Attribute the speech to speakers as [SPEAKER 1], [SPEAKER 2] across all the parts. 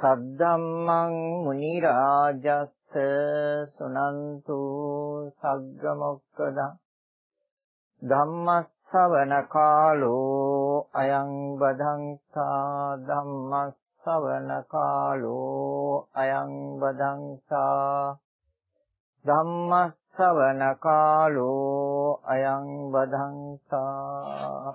[SPEAKER 1] සද්දම්මං මුනි රාජස්ස සුනන්තු සග්ග මොක්කදං ධම්මස්සවන කාලෝ අයං බදංසා ධම්මස්සවන කාලෝ අයං බදංසා ධම්මස්සවන කාලෝ අයං බදංසා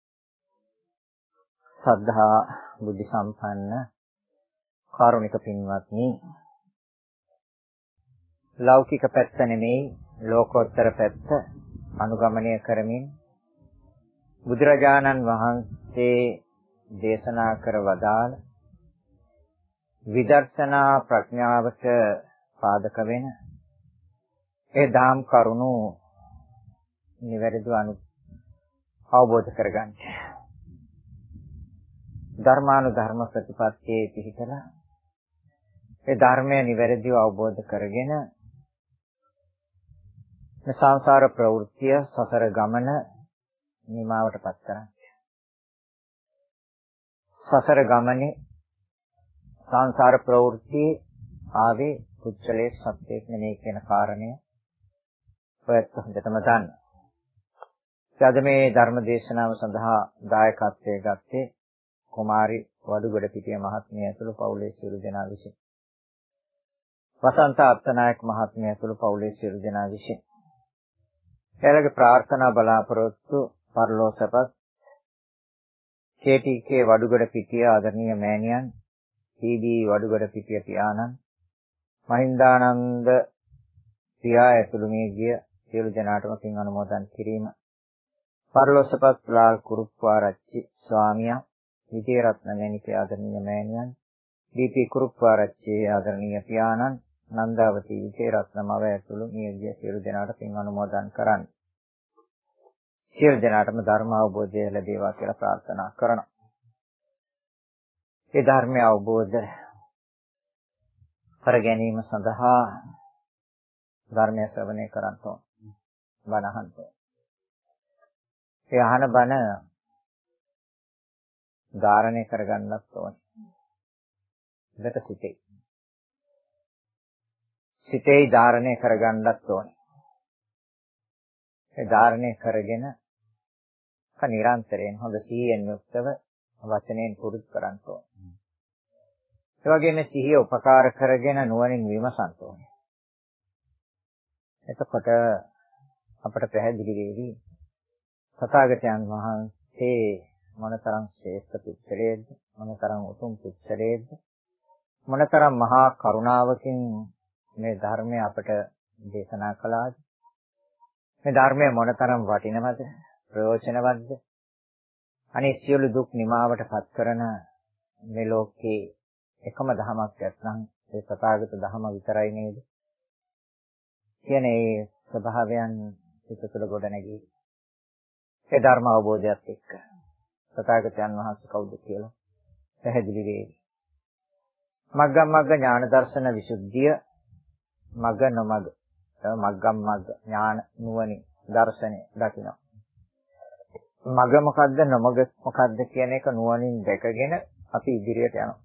[SPEAKER 1] සද්ධා බුද්ධ සම්පන්න කාරුණික පින්වත්නි ලෞකික පැත්ත නෙමෙයි ලෝකෝත්තර පැත්ත අනුගමනය කරමින් බුදුරජාණන් වහන්සේ දේශනා කර වදාළ විදර්ශනා ප්‍රඥාවට පාදක වෙන ඒ දාම් කරුණු නිවැරදිව අනු අවබෝධ කරගන්න. ධර්මානුධර්ම ප්‍රතිපත්තියේ පිහිටලා ඒ ධර්මය නිවැරදිව අවබෝධ කරගෙන මේ සංසාර ප්‍රවෘත්තිය සසර ගමන නිමාවටපත් කරන්න. සසර ගමනේ සංසාර ප්‍රවෘත්තියේ ආවේ කුච්චලේ සත්‍යයක් නෙමෙයි කියන කාරණය ඔයත් හොඳටම දන්න. අද මේ ධර්ම දේශනාව සඳහා දායකත්වයේ ගත්තේ කුමාරි වඩුගොඩ පිටිය මහත්මිය ඇතුළු පවුලේ සියලු දෙනා විසින්. වසන්ත අත්තනායක මහත්මිය ඇතුළු පවුලේ සියලු දෙනා විසින්. එයාලගේ ප්‍රාර්ථනා බලාපොරොත්තු පරලෝසපත් KTK වඩුගොඩ පිටිය ආදරණීය මෑණියන් සීදී වඩුගඩ පිටිය පියාණන් මහින්දානන්ද පියා ඇතුළු මේ ගිය සියලු දෙනාටම පින් අනුමෝදන් කිරීම පරලොස්සපත් ලාල් කුරුප්පාරච්චි ස්වාමියා විජේරත්න මෑණිකේ ආදරණීය මෑණියන් දීපී කුරුප්පාරච්චි ආදරණීය පියාණන් නන්දාවති විජේරත්න මව ඇතුළු මේ ගිය සියලු දෙනාට පින් අනුමෝදන් කරන්න සියලු දෙනාටම ධර්ම අවබෝධය ලැබේවා කියලා ප්‍රාර්ථනා කරනවා ඒ ධර්මය අවබෝධ කර ගැනීම සඳහා ධර්මය ශ්‍රවණය කරන්න ඕන. බණ අහන්න ඕන. ඒ අහන බණ ධාරණය කරගන්නත් ඕන. ඉඳට සිටේ. සිතේ ධාරණය කරගන්නත් ඕන. ඒ ධාරණය කරගෙන නිරන්තරයෙන් හොඳ සිහියෙන් යුක්තව වචනයෙන් පුරුදු කරන්න ඕන. ඒ වගේම සිහිය උපකාර කරගෙන නුවණින් විමසන්න ඕනේ. එතකොට අපට පැහැදිලි වෙවි තථාගතයන් වහන්සේ මොනතරම් ශ්‍රේෂ්ඨ පුත්‍රයෙක්ද මොනතරම් උතුම් පුත්‍රයෙක්ද මොනතරම් මහා කරුණාවකින් මේ ධර්මය අපට දේශනා කළාද? මේ ධර්මය මොනතරම් වටිනවද? ප්‍රයෝජනවත්ද? අනේ සියලු දුක් නිමාවට පත් කරන මේ ලෝකේ එකම ධමයක් නැත්නම් ඒ සතාගත ධම විතරයි නේද? කියන ඒ ස්වභාවයන් සිත තුළ ගොඩ නැගී ඒ ධර්ම අවබෝධයත් එක්ක සතාගතයන් වහන්සේ කවුද කියලා පැහැදිලි වේවි මග්ගම් මග්ග ඥාන දර්ශන විසුද්ධිය මග නොමග මග්ගම් මග්ග ඥාන නුවණින් දර්ශනය දකිනවා මග මොකද්ද නොමග මොකද්ද කියන එක නුවණින් දැකගෙන අපි ඉදිරියට යනවා.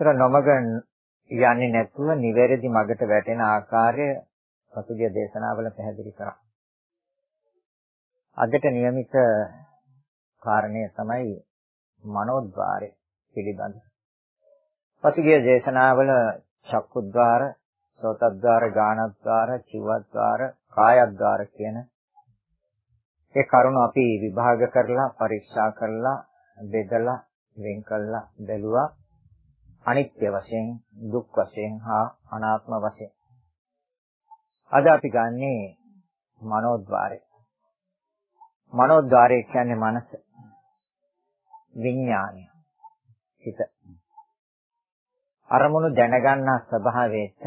[SPEAKER 1] ඒතර නොමග යන්නේ නැතුව නිවැරදි මගට වැටෙන ආකාරය පසුගිය දේශනාවල පැහැදිලි කරා. අදට નિયમિત කාරණය තමයි මනෝද්වාරය පිළිබඳ. පසුගිය දේශනාවල චක්කුද්්වාර, සෝතද්්වාර, ගානද්්වාර, චිවද්්වාර, කායද්්වාර කියන ඒ කරුණ අපි විභාග කරලා පරීක්ෂා කරලා බෙදලා වෙන් කළා බැලුවා. අනිත්‍ය වශයෙන් දුක් වශයෙන් හා අනාත්ම වශයෙන්. අද අපි ගන්නේ මනෝද්වාරය. මනෝද්වාරය කියන්නේ මනස. විඥානය. සිත අරමුණු දැනගන්නා ස්වභාවයට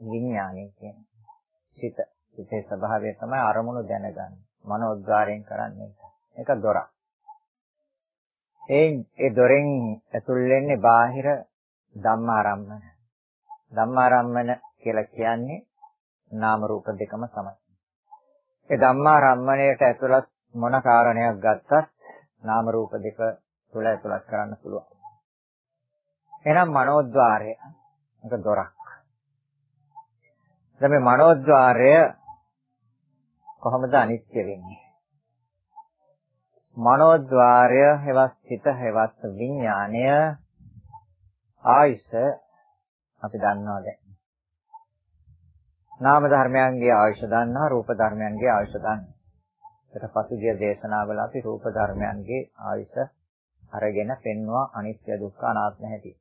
[SPEAKER 1] විඥානය කියන්නේ සිත සිතේ ස්වභාවය තමයි අරමුණු දැනගන්නේ. මනෝද්වාරයෙන් කරන්නේ ඒක දොරක් ඒ ඒ දොරෙන් ඇතුල් වෙන්නේ බාහිර ධම්මාරම්මන. ධම්මාරම්මන කියලා කියන්නේ නාම රූප දෙකම සමයි ඒ ධම්මාරම්මණයට ඇතුළත් මොන කාරණයක් ගත්තත් නාම රූප දෙක තුල ඇතුළත් කරන්න පුළුවන් එහෙනම් මනෝද්වාරය ඒක දොරක් දැන් මේ මනෝද්වාරය කොහොමද අනිත්‍ය වෙන්නේ? මනෝද්වාරය හෙවත් සිත හෙවත් විඥාණය ආයස අපි දන්නවා දැන්. නාම ධර්මයන්ගේ ආයුෂ දන්නවා රූප ධර්මයන්ගේ ආයුෂ දන්නවා. ඊට පසුගිය දේශනාවල අපි රූප ධර්මයන්ගේ ආයුෂ අරගෙන පෙන්වුවා අනිත්‍ය දුක්ඛ අනාත්ම හැටි.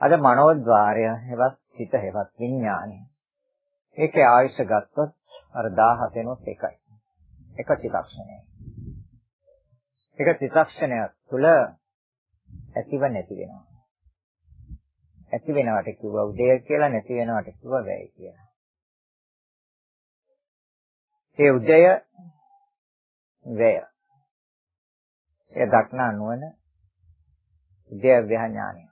[SPEAKER 1] අද මනෝද්වාරය හෙවත් සිත හෙවත් විඥාණය. ඒකේ ආයුෂ ගත්තොත් අර 17 වෙනොත් එකයි. එක චිත්තක්ෂණයයි. එක චිත්තක්ෂණයක් තුළ ඇතිව නැති වෙනවා. ඇති වෙනවට කිව්වා උදය කියලා නැති වෙනවට කිව්වා වැය කියලා. ඒ උදය වැය. ඒ දක්නා නුවණ උද්‍යව්‍ය ඥානය.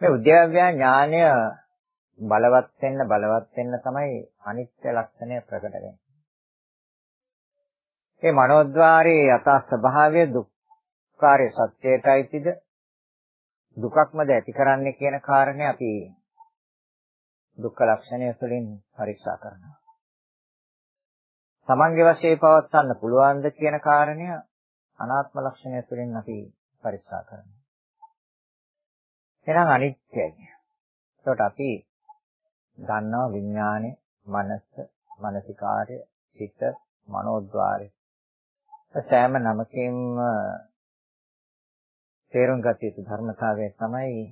[SPEAKER 1] මේ උද්‍යව්‍ය ඥානය බලවත් වෙන්න බලවත් වෙන්න තමයි අනිත්‍ය ලක්ෂණය ප්‍රකට වෙන්නේ. මේ මනෝද්වාරයේ යථා ස්වභාවය දුක්ඛාරය සත්‍යයටයිද දුකක්මද ඇති කරන්නේ කියන කාරණේ අපි දුක්ඛ ලක්ෂණය තුළින් පරීක්ෂා කරනවා. තමන්ගේ වශයෙන් පවත්වන්න පුළුවන්ද කියන කාරණය අනාත්ම ලක්ෂණය තුළින් අපි පරීක්ෂා කරනවා. එහෙනම් අනිත්‍යයි. ඒකට අපි දන්නවා විඥානය, මනස, මානසිකාර්ය, සිත, මනෝද්වාරය. සෑම නමකින්ම තේරුම් ගත යුතු ධර්මතාවය තමයි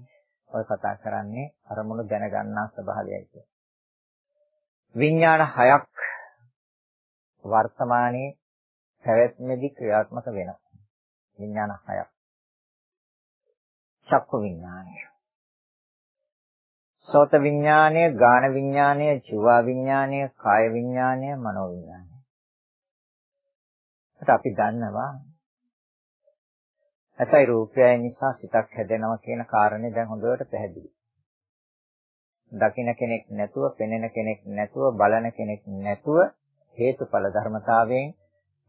[SPEAKER 1] ඔය කතා කරන්නේ අරමුණු දැනගන්නා ස්වභාවයයි කියන්නේ. විඥාන හයක් වර්තමානයේ පැවැත්මේදී ක්‍රියාත්මක වෙනවා. විඥාන හයක්. චක්කු විඥානය. සෝත විඥානය, ගාන විඥානය, චුවා විඥානය, කාය විඥානය, මනෝ විඥානය. අපි දන්නවා ඇසයි රූපයයි නිසා සිතක් හැදෙනවා කියන කාරණේ දැන් හොඳට පැහැදිලි. දකින්න කෙනෙක් නැතුව, පෙනෙන කෙනෙක් නැතුව, බලන කෙනෙක් නැතුව හේතුඵල ධර්මතාවයෙන්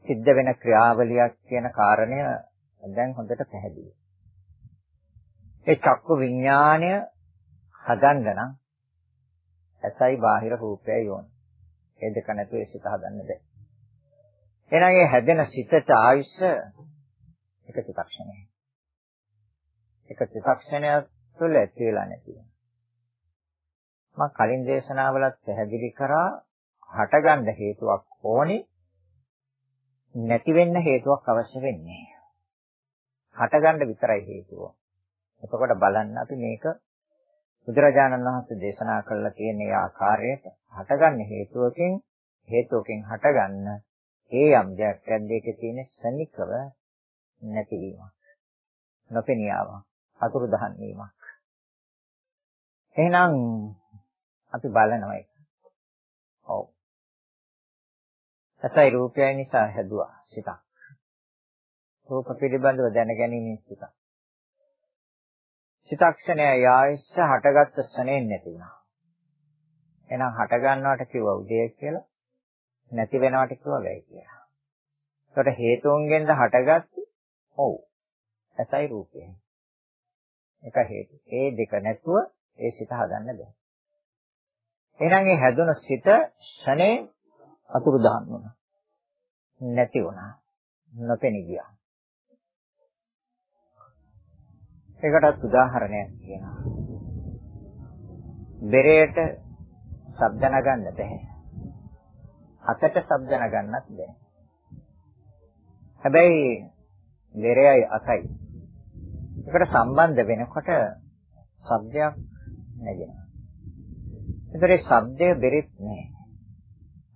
[SPEAKER 1] සිද්ධ වෙන ක්‍රියාවලියක් කියන කාරණය දැන් හොඳට පැහැදිලි. ඒ චක්කු විඥාණය හදන්න නම් ඇසයි බාහිර රූපයයි ඕන. ඒ දෙක නැතුව ඒ සිත හදන්න බෑ. එහෙනම් ඒ හැදෙන සිතට ආයුෂ එක චිත්තක්ෂණයයි. එක චිත්තක්ෂණයක් තුළ ඇති වෙලා නැති වෙනවා. මම කලින් දේශනාවලත් පැහැදිලි කරා හටගන්න හේතුවක් ඕනේ නැති වෙන්න හේතුවක් අවශ්‍ය වෙන්නේ. හටගන්න විතරයි හේතුව. එතකොට බලන්න අපි මේක බුදුරජාණන් වහන්සේ දේශනා කළා තියෙන ඒ ආකාරයට හටගන්න හේතුවකින් හේතුවකින් හටගන්න ඒ යම් දෙයක් ඇද්දේක තියෙන ශනිකව නැතිවීමක් නොපෙනියාවක් අතුරුදහන් වීමක් එහෙනම් අපි බලනවා ඒක ඇසයි රූපයයි නිසා හැදුවා සිතක් රූප පිළිබඳව දැනගැනීමේ සිතක් චිතක්ෂණය ආයස්ස හටගත්ත ස්නේන් නැති වුණා. එහෙනම් හට ගන්නවට කිව්ව උදය කියලා නැති වෙනවට කිව්ව වැය කියලා. ඒකට හේතුන්ගෙන්ද හටගත්තේ ඔව්. ඇසයි රූපයයි. එක හේතු. ඒ දෙක නැතුව ඒ සිත හදන්න බෑ. එහෙනම් ඒ හැදුන සිත ශනේ අතුරු දහන් වුණා. නැති වුණා. නොපෙනී ගියා. ඒකටත් උදාහරණයක් කියනවා. බෙරේට ශබ්ද නගන්න බෑ. අතට ශබ්ද නගන්නත් බෑ. හැබැයි ලෙරයයි අතයි. ඒකට සම්බන්ධ වෙනකොට ශබ්දයක් නැගෙනවා. ඒතරේ ශබ්දය බෙරෙත් නෑ.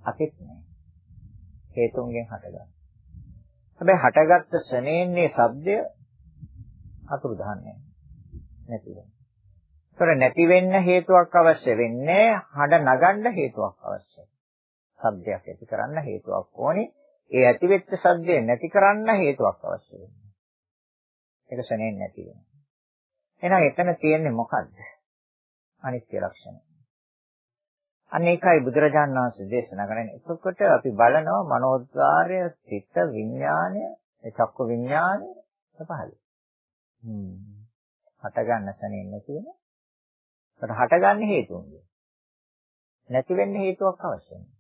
[SPEAKER 1] අතෙත් නෑ. හේතුන්ගෙන් හටගන්න. හැබැයි හටගත්ත ශනේන්නේ ශබ්දය අතුරු දහන්නේ නැති වෙනවා. ඒතර නැති වෙන්න හේතුවක් අවශ්‍ය වෙන්නේ හඬ නගන්න හේතුවක් අවශ්‍යයි. ශබ්දයක් ඇති කරන්න හේතුවක් ඕනේ. ඒ ඇතිවෙච්ච ශබ්දය නැති කරන්න හේතුවක් අවශ්‍ය වෙනවා. ඒක ශනේ නැති වෙනවා. එහෙනම් එතන තියෙන්නේ මොකද්ද? අනිත්‍ය ලක්ෂණය. අන්න ඒකයි බුදුරජාණන් වහන්සේ දේශනා කරන්නේ. එතකොට අපි බලනවා මනෝද්වාරය, සිත, විඥානය, ඒ චක්ක විඥානය පහළ. හ්ම්. හට ගන්න සැනෙන් නැති වෙන. ඒකට හටගන්න හේතුන්ගේ. නැති වෙන්න හේතුවක් අවශ්‍ය නැහැ.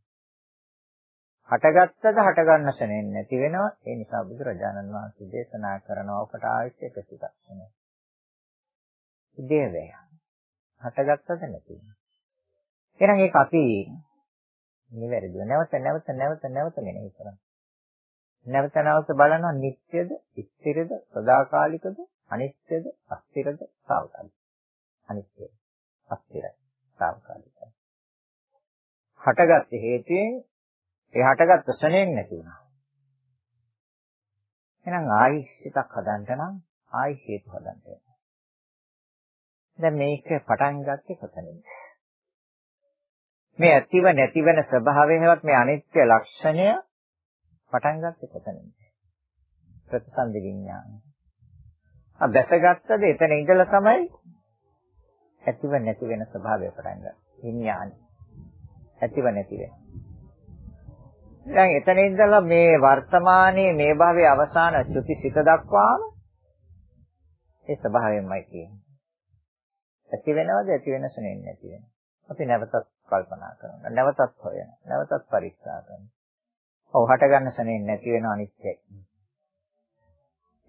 [SPEAKER 1] හටගත්තද හටගන්න සැනෙන් නැති වෙනවා. ඒ නිසා බුදුරජාණන් වහන්සේ දේශනා කරනවා ඔකට ආයත එක චිත්තක්ෂණය. දේවය. හටගත්තද නැති වෙනවා. එහෙනම් ඒක අපි නිවැරදිව නැවත නැවත නැවත නැවත මෙනෙහි කරනවා. නැවත නැවත බලනවා නිට්ටයද, ස්ථිරද, සදාකාලිකද, අනිත්‍යද, අස්ථිරද, සාවකාලිකද. අනිත්‍යයි, අස්ථිරයි, සාවකාලිකයි. හටගත් හේතුයෙන් ඒ හටගත් ශරණයෙන් නැති වුණා. එහෙනම් ආයිසිතක් හදන්න නම් ආයි හේතු හදන්න වෙනවා. දැන් මේක පටන් ගත්තේ කොතනින්ද? මේ ඇතිව නැති වෙන ස්වභාවයවත් මේ අනිත්‍ය ලක්ෂණය පටන් ගත්තේ කොතනින්ද? ප්‍රතිසන්දි විඥානය. ආ දැසගත්තද එතන ඉඳලා තමයි ඇතිව නැති වෙන ස්වභාවය පටන් ගන්නේ. විඥානය. ඇතිව නැති වෙන. දැන් එතන ඉඳලා මේ වර්තමානයේ මේ භවයේ අවසාන චුතිසිත දක්වාම ඒ ස්වභාවයෙන්මයි කියන්නේ. ඇති වෙනවද ඇති වෙනස නෙන්නේ නැති වෙන. අපි නැවතත් කල්පනා කරනවා. නැවතත් හොයනවා. නැවතත් පරීක්ෂා කරනවා. ඔව් හට ගන්න සනේ නැති වෙන අනිත්‍යයි.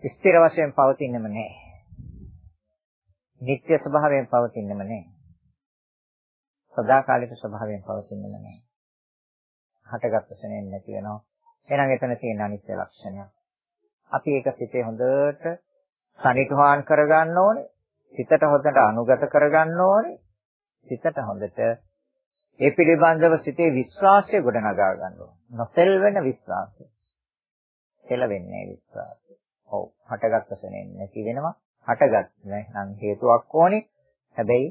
[SPEAKER 1] ස්ථිර වශයෙන් පවතින්නෙම නැහැ. නිත්‍ය ස්වභාවයෙන් පවතින්නෙම නැහැ. සදාකාලික ස්වභාවයෙන් පවතින්නෙම නැහැ. හටගත් සනේ නැති වෙනවා. එහෙනම් එතන තියෙන අනිත්‍ය ලක්ෂණය. අපි ඒක සිතේ හොඳට සනිටුහාන් කරගන්න ඕනේ. සිතට හොඳට අනුගත කරගන්න ඕනේ. සිතට හොඳට ඒ පිළිබඳව සිතේ විශ්වාසය ගොඩනගා ගන්න ඕනේ. නොසෙල් වෙන විශ්වාසය. සෙල වෙන්නේ විශ්වාසය. ඔව් හටගත්ත සෙනෙන් නැති වෙනවා. හටගත් නම් හේතුවක් ඕනේ. හැබැයි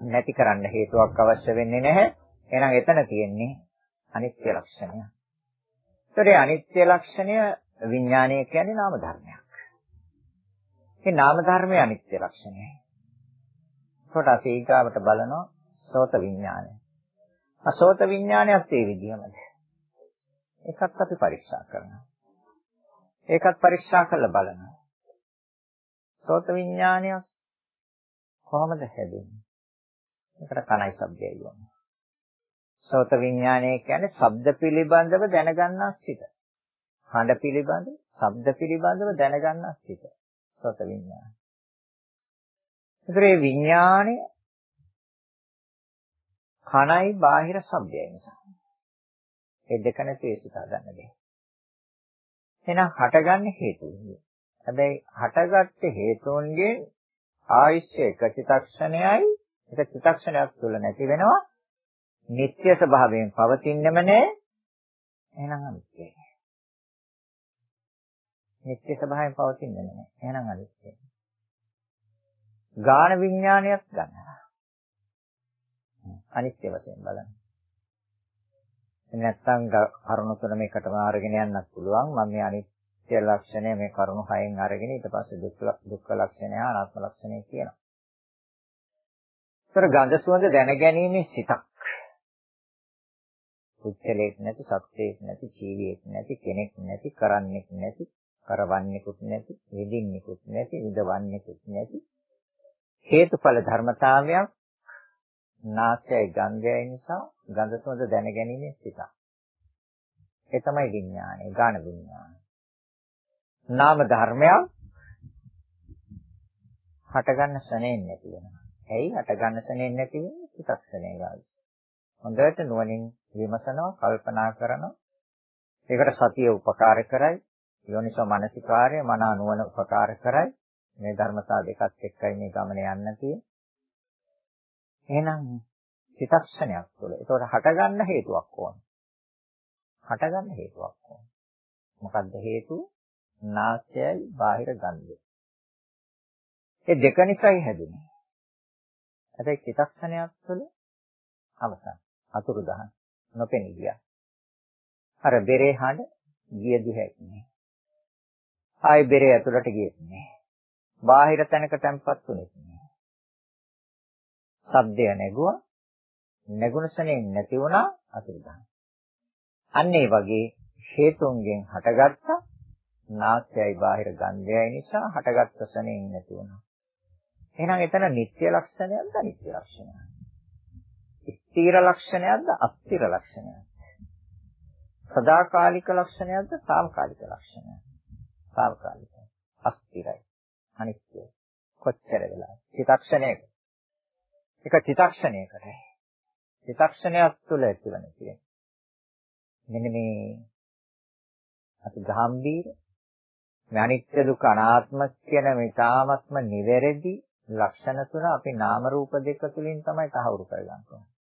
[SPEAKER 1] නැති කරන්න හේතුවක් අවශ්‍ය වෙන්නේ නැහැ. එහෙනම් එතන තියෙන්නේ අනිත්‍ය ලක්ෂණය. ඒතරේ අනිත්‍ය ලක්ෂණය විඥානය කියන්නේ නාම ධර්මයක්. මේ නාම ධර්මයේ අනිත්‍ය ලක්ෂණයයි. කොට අපි ඊගාවට බලනවා සෝත විඥානය. අසෝත විඥානයත් ඒ විදිහමද. ඒකත් අපි පරීක්ෂා කරනවා. ඒකත් පරීක්ෂා කරලා බලනවා. සෝත විඥානයක් කොහොමද හැදෙන්නේ? ඒකට කණයි ශබ්දයයි වුණා. සෝත විඥානය කියන්නේ ශබ්ද පිළිබඳව දැනගන්නා සිත. හඬ පිළිබඳ, ශබ්ද පිළිබඳව දැනගන්නා සිත. සෝත විඥානය. ඒතරේ විඥාණය කනයි බාහිර ශබ්දයයි නිසා. ඒ දෙක නැති ඒ සිතා ගන්න බැහැ. එහෙනම් හටගන්න හේතුන්ගේ. හැබැයි හටගත්ත හේතුන්ගෙන් ආයශ්‍ය එක චිතක්ෂණයයි එක චිතක්ෂණයක් තුළ නැති වෙනවා. නিত্য ස්වභාවයෙන් පවතින්නෙම නෑ. එහෙනම් අනිත්‍යයි. නিত্য ස්වභාවයෙන් පවතින්නෙම නෑ. එහෙනම් අනිත්‍යයි. ගාන විඥානයක් ගන්නවා. අනිත්‍ය වශයෙන් බලන්න. නැත්තම් කරුණු තුන මේකටම අරගෙන යන්නත් පුළුවන්. මම මේ අනිත්‍ය ලක්ෂණය මේ කරුණු හයෙන් අරගෙන ඊට පස්සේ දුක්ඛ දුක්ඛ ලක්ෂණය අනාත්ම ලක්ෂණය කියනවා. ඒතර ගඳ සුවඳ දැනගැනීමේ සිතක්. පුච්චලෙක් නැති, සත්‍යයක් නැති, ජීවියෙක් නැති, කෙනෙක් නැති, කරන්නෙක් නැති, කරවන්නෙකුත් නැති, විඳින්නෙකුත් නැති, විඳවන්නෙකුත් නැති හේතුඵල ධර්මතාවයක් නාසයයි ගන්ධයයි නිසා ගන්ධ සුවඳ දැනගැනීමේ සිත. ඒ තමයි විඥානය, ගාන විඥානය. නාම ධර්මයක් හටගන්න ශරණෙන් නැති වෙනවා. ඇයි හටගන්න ශරණෙන් නැති වෙන්නේ? චිත්තක්ෂණේ ගාවි. හොඳට නුවණින් විමසනවා, කල්පනා කරනවා. ඒකට සතිය උපකාර කරයි. යෝනිසෝ මනසිකාර්ය මන නුවණ උපකාර කරයි. මේ ධර්මතා දෙකත් එක්කයි මේ ගමන යන්න තියෙන්නේ. එහෙනම් චිතක්ෂණයක් තුළ. ඒකට හටගන්න හේතුවක් ඕන. හටගන්න හේතුවක් ඕන. මොකද්ද හේතුව? නාසයයි බාහිර ගන්ධය. ඒ දෙක නිසායි හැදුනේ. හැබැයි චිතක්ෂණයක් තුළ අවසන් අතුරුදහන් නොපෙනී ගියා. අර බෙරේ හඬ ගිය දිහක් නෑ. ආයි බෙරේ ඇතුළට ගියෙත් නෑ. බාහිර තැනක තැම්පත් වුණෙත් නෑ. ශබ්දය නැගුවා. නැගුණ සනේ නැති වුණා අතුරුදහන්. අන්න ඒ වගේ හේතුන්ගෙන් හටගත්තා නාසයයි බාහිර ගන්ධයයි නිසා හටගත්ත සනේ නැති වුණා. එහෙනම් එතන නිත්‍ය ලක්ෂණයක්ද අනිත්‍ය ලක්ෂණයක්ද? ස්ථීර ලක්ෂණයක්ද අස්ථිර ලක්ෂණයක්ද? සදාකාලික ලක්ෂණයක්ද සාවකාලික ලක්ෂණයක්ද? සාවකාලික. අස්ථිරයි. අනිත්‍යයි. කොච්චර වෙලා? චිතක්ෂණයක. එක චිතක්ෂණයකටයි. චිතක්ෂණයක් තුළ ඇතිවන කියන්නේ. මෙන්න මේ අති ගාම්භීර මේ අනිත්‍ය දුක අනාත්ම කියන මේ තාමත්ම නිවැරදි ලක්ෂණ තුන අපි නාම රූප දෙක තුලින් තමයි තහවුරු කරගන්න ඕනේ.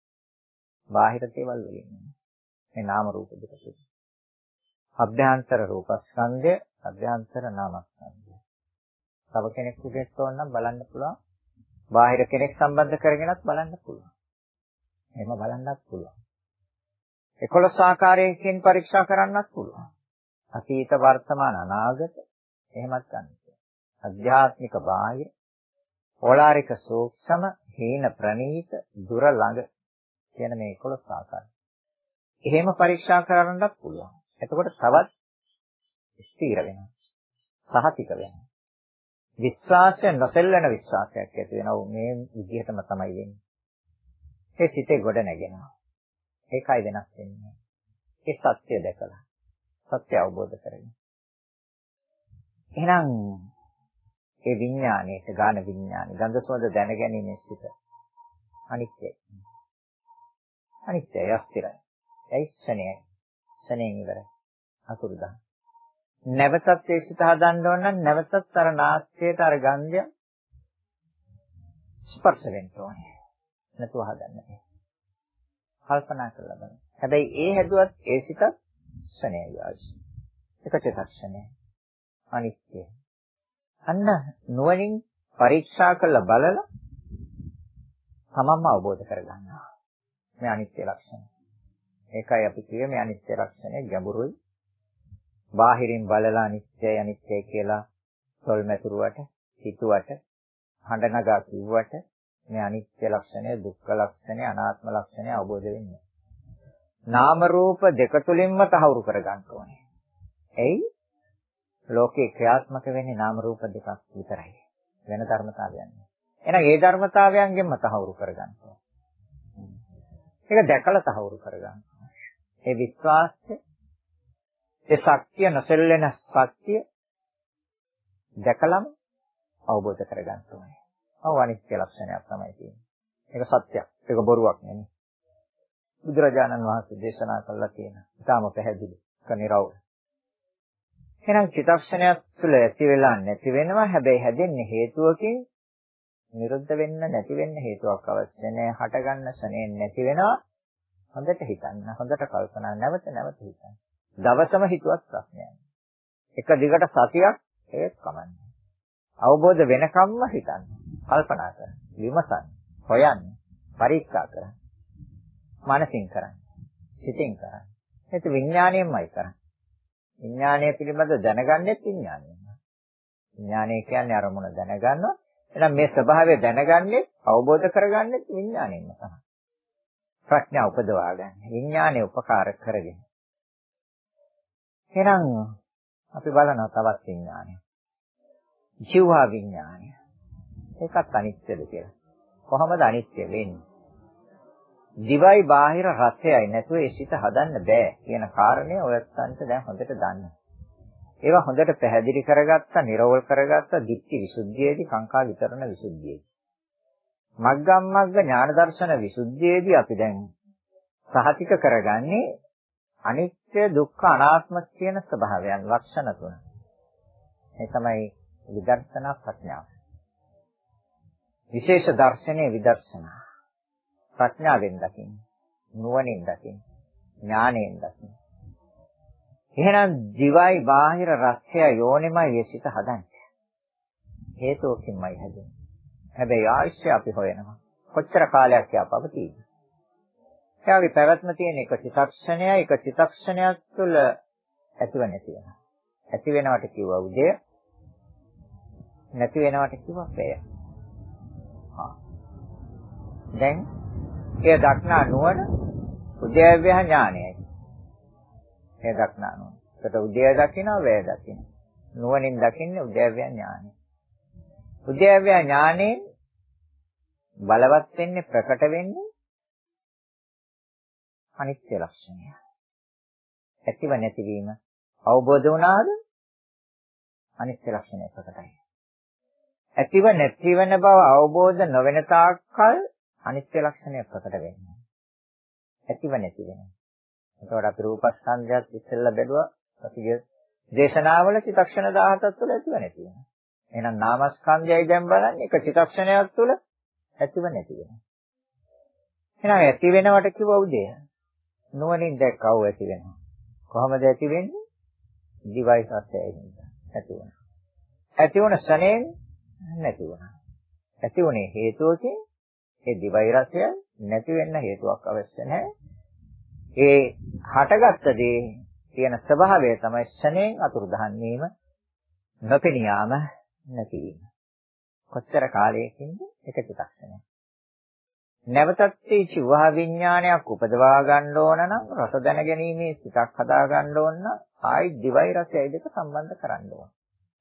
[SPEAKER 1] බාහිර දේවල් වලින් මේ නාම රූප දෙක තුලින්. අභ්‍යන්තර රූපස්කන්ධය, අභ්‍යන්තර නාමස්කන්ධය. තව කෙනෙකුට ඕන නම් බලන්න පුළුවන්. බාහිර කෙනෙක් සම්බන්ධ කරගෙනත් බලන්න පුළුවන්. එහෙම බලන්නත් පුළුවන්. 11 ආකාරයකින් පරීක්ෂා කරන්නත් පුළුවන්. අතීත වර්තමාන අනාගත එහෙමත් ගන්න. අධ්‍යාත්මික බාහිර ඕලාරික සූක්ෂම හීන ප්‍රනීත දුර ළඟ කියන මේ 11 ආකාරය. එහෙම පරීක්ෂා කරන්නත් පුළුවන්. එතකොට තවත් ස්ථීර වෙනවා. සහතික වෙනවා. විශ්වාසය නොසෙල්වෙන විශ්වාසයක් ඇති වෙනවා. මේ විදිහටම තමයි වෙන්නේ. ඒ සිතේ ගොඩ නැගෙනවා. ඒකයි වෙනස් වෙන්නේ. ඒ සත්‍ය දැකලා සත්‍ය අවබෝධ කරගන්න. එහෙනම් ඒ විඥාණයට ගාන විඥාණය ගන්ධ සුවඳ දැනගැනීමේ සිට අනිත්‍යයි. අනිත්‍යයි අස්තිරයි. ඒයි ශනේයි. ශනේන් ඉවරයි. අකුරුදා. නැවතත් ඒ සිත හදන්න ඕන නම් නැවතත් අර නාස්‍යයට අර ගන්ධය ස්පර්ශ වෙන්න ඕනේ. නැතුව හදන්න බෑ. කල්පනා කරලා බලන්න. හැබැයි ඒ හැදුවත් ඒ සිතත් ශනේයි අවශ්‍යයි. එක චිත්තක්ෂණය. අනිත්‍යයි. අන්න නුවණින් පරීක්ෂා කරලා බලලා තමන්ම අවබෝධ කරගන්නවා. මේ අනිත්‍ය ලක්ෂණය. ඒකයි අපි කියේ මේ අනිත්‍ය ලක්ෂණය ගැඹුරුයි. බාහිරින් බලලා අනිත්‍යයි අනිත්‍යයි කියලා තොල් මැතුරුවට, හිතුවට, හඬ නගා කිව්වට මේ අනිත්‍ය ලක්ෂණය, දුක්ඛ ලක්ෂණය, අනාත්ම ලක්ෂණය අවබෝධ වෙන්නේ. නාම රූප දෙක තුලින්ම තහවුරු කරගන්න ඕනේ. එයි ලෝකේ ක්‍රියාත්මක වෙන්නේ නාම රූප දෙකක් විතරයි. වෙන ධර්මතාවයක් නෑ. එහෙනම් ඒ ධර්මතාවයන්ගෙන්ම තහවුරු කරගන්න ඕනේ. ඒක දැකලා තහවුරු කරගන්න. ඒ විශ්වාසය ඒ ශක්තිය නොසෙල්ලෙන ශක්තිය දැකලම අවබෝධ කරගන්න ඕනේ. ඔව් අනිත්‍ය ලක්ෂණයක් තමයි තියෙන්නේ. ඒක සත්‍යයක්. ඒක බොරුවක් නෙමෙයි. බුදුරජාණන් වහන්සේ දේශනා කළා කියන. ඊටාම පැහැදිලි. කනිරව්. එහෙනම් චිතක්ෂණයක් තුළ ඇති වෙලා නැති වෙනවා. හැබැයි හැදෙන්නේ හේතුවකින් නිරුද්ධ වෙන්න නැති වෙන්න හේතුවක් අවශ්‍ය නැහැ. හටගන්න ශනේ නැති වෙනවා. හොඳට හිතන්න. හොඳට කල්පනා නැවත නැවත හිතන්න. දවසම හිතුවත් ප්‍රශ්නයක් එක දිගට සතියක් ඒත් කමන්නේ. අවබෝධ වෙනකම්ම හිතන්න. කල්පනා කරන්න. විමසන්න. හොයන්න. පරීක්ෂා කරන්න. මනසින් කරන්න. සිතින් කරන්න. ඒක විඥාණයෙන්මයි කරන්නේ. විඥානය පිළිබඳ දැනගන්නෙත් විඥානය. විඥානය කියන්නේ අරමුණ දැනගන්නවා. එහෙනම් මේ ස්වභාවය දැනගන්නෙත් අවබෝධ කරගන්නෙත් විඥාණයෙන්ම තමයි. ප්‍රඥා උපදවා ගන්න. විඥානය උපකාර කරගෙන. එහෙනම් අපි බලනවා තවත් විඥානය. ජීවා විඥානය. ඒකත් අනිත්‍යද කියලා. කොහොමද අනිත්‍ය වෙන්නේ? දිවයි බාහිර රසයයි නැතුව ඒ සිත හදන්න බෑ කියන කාරණය ඔයත්තන්ට දැන් හොඳට දන්න. ඒවා හොඳට පැහැදිලි කරගත්තා, නිර්වෝල් කරගත්තා, ditthi visuddhiයේදී කාංකා විතරණ විසුද්ධියේදී. මග්ගම් මග්ග ඥාන දර්ශන විසුද්ධියේදී අපි දැන් සහතික කරගන්නේ අනිත්‍ය දුක්ඛ අනාත්ම කියන ස්වභාවයන් ලක්ෂණ තුන. ඒ තමයි විදර්ශනා ප්‍රඥාව. විශේෂ දර්ශනයේ විදර්ශනා. ප්‍රඥාවෙන් දකින්න, නුවණින් දකින්න, ඥාණයෙන් දකින්න. එහෙනම් දිවයි බාහිර රස්ය යෝනිමයි යසිත හදන්නේ. හේතුවකින්මයි හැදෙන්නේ. හැබැයි ආයශ්‍ය අපි හොයනවා. කොච්චර කාලයක් යා පවතීද? එයාගේ පැවැත්ම තියෙන එක චිත්තක්ෂණයයි එක චිත්තක්ෂණයක් තුළ ඇතිව නැති වෙනවා. ඇති වෙනවට කිව්වා උදය නැති වෙනවට කිව්වා පැය. හා. දැන් එය දක්නා නුවණ උද්‍යව්‍ය ඥානයයි. එය දක්නා නුවණ. ඒකට උද්‍යය දකිනවා වැය දකිනවා. නුවණින් දකින්නේ උද්‍යව්‍ය ඥානය. උද්‍යව්‍ය ඥානයෙන් බලවත් වෙන්නේ ප්‍රකට වෙන්නේ අනිත්‍ය ලක්ෂණය. ඇතිව නැතිවීම අවබෝධ වුණාද අනිත්‍ය ලක්ෂණය ප්‍රකටයි. ඇතිව නැතිවෙන බව අවබෝධ නොවන තාක්කල් අනිත්‍ය ලක්ෂණය ප්‍රකට වෙන්නේ. ඇතිව නැති වෙනවා. එතකොට අපි රූපස්කන්ධයත් ඉස්සෙල්ලා බැලුවා. අපි දේශනාවල චිත්තක්ෂණ 17ක් තුළ ඇතිව නැති වෙනවා. එහෙනම් නාමස්කන්ධයයි දැන් බලන්නේ එක චිත්තක්ෂණයක් තුළ ඇතිව නැති වෙනවා. එහෙනම් ඇති වෙනවට කිව්ව උදේ. නුවණින් දැක්කව ඇති වෙනවා. කොහොමද ඇති වෙන්නේ? දිවයි සත්‍යයි නිසා ඇති වෙනවා. ඇති වුණ ශරණයෙන් නැති වුණා. ඇති වුණේ හේතුවකින් ඒ දිවයි රසය නැති වෙන්න හේතුවක් අවශ්‍ය නැහැ. ඒ හටගත්ත දේ තියෙන ස්වභාවය තමයි ශරණයෙන් අතුරුදහන් වීම නොපෙනියාම නැතිවීම. කොච්චර කාලයකින්ද එක චිත්තක්ෂණයක්. නැවතත් මේ චිවහ විඥානයක් උපදවා ගන්න ඕන නම් රස දැනගැනීමේ සිතක් හදා ගන්න ඕන නම් ආයි දිවයි රසයයි දෙක සම්බන්ධ කරන්න ඕන.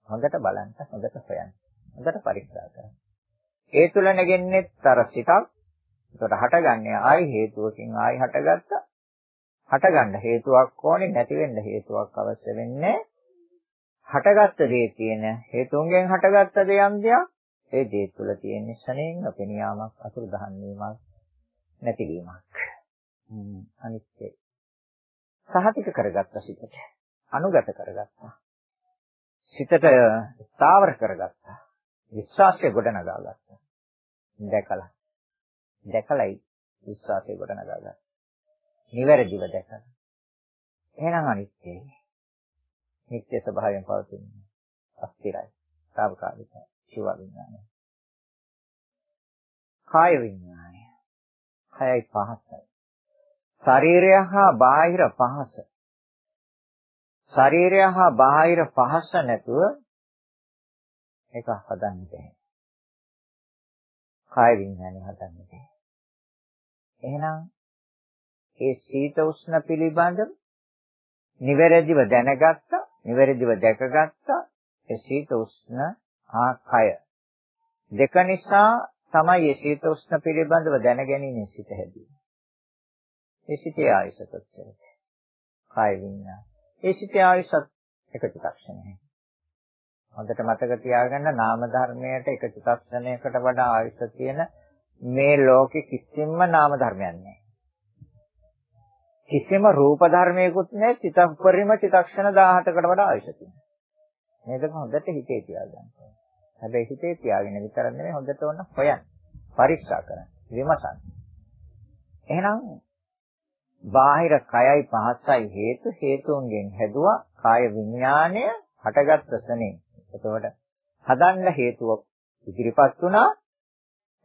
[SPEAKER 1] හොඳට බලන්න, හොඳට හොයන්න, හොඳට පරීක්ෂා කරන්න. ඒ තුල නැගෙන්නේ තර සිතක්. ඒකට හටගන්නේ ආයි හේතුවකින් ආයි හටගත්තා. හටගන්න හේතුවක් ඕනේ නැති වෙන්න හේතුවක් අවශ්‍ය වෙන්නේ. හටගත්ත දේ තියෙන හේතුන්ගෙන් හටගත්ත දේ යම් දෙයක් ඒ දේ තුළ තියෙන ශණයෙන් අපෙනියාමක් අතුරුදහන් වීමක් නැතිවීමක්. අනිත්‍යයි. සහතික කරගත්ත සිතට අනුගත කරගත්තා. සිතට ස්ථාවර කරගත්තා. විශ්වාසය ගොඩනගා ගත්තා. දැකලා. දැකලයි විශ්වාසය ගොඩනගා ගත්තා. නිවැරදිව දැකලා. එහෙනම් අනිත්‍යයි. නිත්‍ය ස්වභාවයෙන් පවතින්නේ. අස්තිරයි. తాවකාලිකයි. චිව විඥානය. කාය විඥානය. කයයි පහසයි. ශරීරය හා බාහිර පහස. ශරීරය හා බාහිර පහස නැතුව ඒක හදන්න බැහැ. කාය විඥානය හදන්න බැහැ. එහෙනම් ඒ සීත උෂ්ණ පිළිබඳ නිවැරදිව දැනගත්තා, නිවැරදිව දැකගත්තා, ඒ සීත උෂ්ණ හා කය දෙක නිසා තමයි මේ සීත උෂ්ණ පිළිබඳව දැනගැනීමේ සිට හැදෙන්නේ. ඒ සිටේ ආයස කොච්චරද? කාය විඤ්ඤාණ. ඒ සිටේ ආයසත් එක චිත්තක්ෂණයයි. හොඳට මතක තියාගන්න නාම ධර්මයට එක චිත්තක්ෂණයකට වඩා ආයස තියෙන මේ ලෝකෙ කිසිම නාම ධර්මයක් නැහැ. කිසිම රූප ධර්මයකුත් නැහැ චිත්ත උපරිම චිත්තක්ෂණ 17කට වඩා ආයස තියෙනවා. මේක හොඳට හිතේ තියාගන්න. හැබැයි හිතේ තියාගෙන විතරක් නෙමෙයි හොඳට ඕන හොයන්න. පරීක්ෂා කරන්න. විමසන්න. එහෙනම් බාහිර කයයි පහසයි හේතු හේතුන්ගෙන් හැදුවා කාය විඥාණය හටගත් සනේ. එතකොට හදන්න හේතුවක් ඉදිරිපත් වුණා.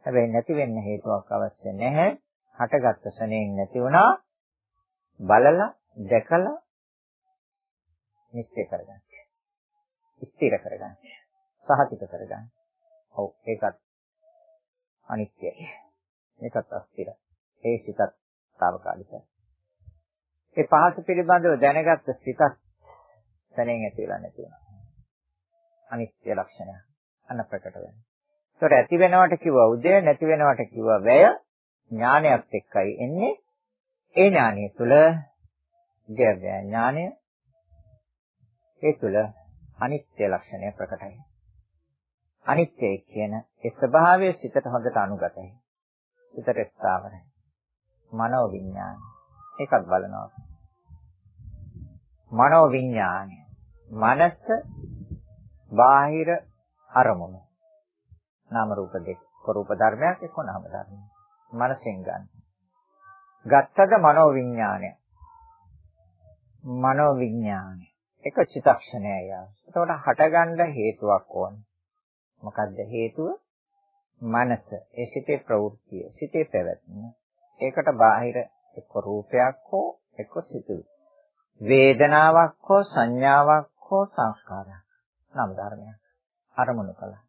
[SPEAKER 1] හැබැයි නැති වෙන්න හේතුවක් අවශ්‍ය නැහැ. හටගත් සනේ නැති වුණා. බලලා දැකලා නිශ්චය කරගන්න. ස්ථිර කරගන්න. සහතික කරගන්න. ඔව් ඒකත් අනිත්‍යයි. මේකත් අස්තිරයි. ඒ සිතත් తాවකාලිකයි. ඒ පහස පිළිබඳව දැනගත්ත සිතත් තනෙන් ඇති වෙලා නැති වෙනවා. අනිත්‍ය ලක්ෂණය අන්න ප්‍රකට වෙනවා. ඒතර ඇති වෙනවට කිව්වා උදය නැති වෙනවට කිව්වා වැය ඥානයත් එක්කයි එන්නේ. ඒ ඥානය තුළ දෙව්‍ය ඥානය ඒ තුළ අනිත්‍ය ලක්ෂණය ප්‍රකටයි. අනිත්‍යයි කියන ඒ ස්වභාවය සිතට හොඳට අනුගතයි. සිතට ස්ථාවරයි. මනෝ විඥාන. ඒකත් බලනවා. මනෝ විඥානය. මනස බාහිර අරමුණු. නාම රූප දෙක. රූප ධර්මයක් එක්ක නාම ධර්මයක්. මනසෙන් ගන්න. ගත්තද මනෝ විඥානය. මනෝ විඥානය. එක චිතක්ෂණයයි ආ. එතකොට හටගන්න හේතුවක් ඕනේ. මොකද්ද හේතුව? මනස. ඒ සිතේ ප්‍රවෘත්තිය, සිතේ පැවැත්ම. ඒකට බාහිර එක්ක රූපයක් හෝ එක්ක සිතුවිලි. වේදනාවක් හෝ සංඥාවක් හෝ සංස්කාරයක්. නම් ධර්මයක්. අරමුණු කළා.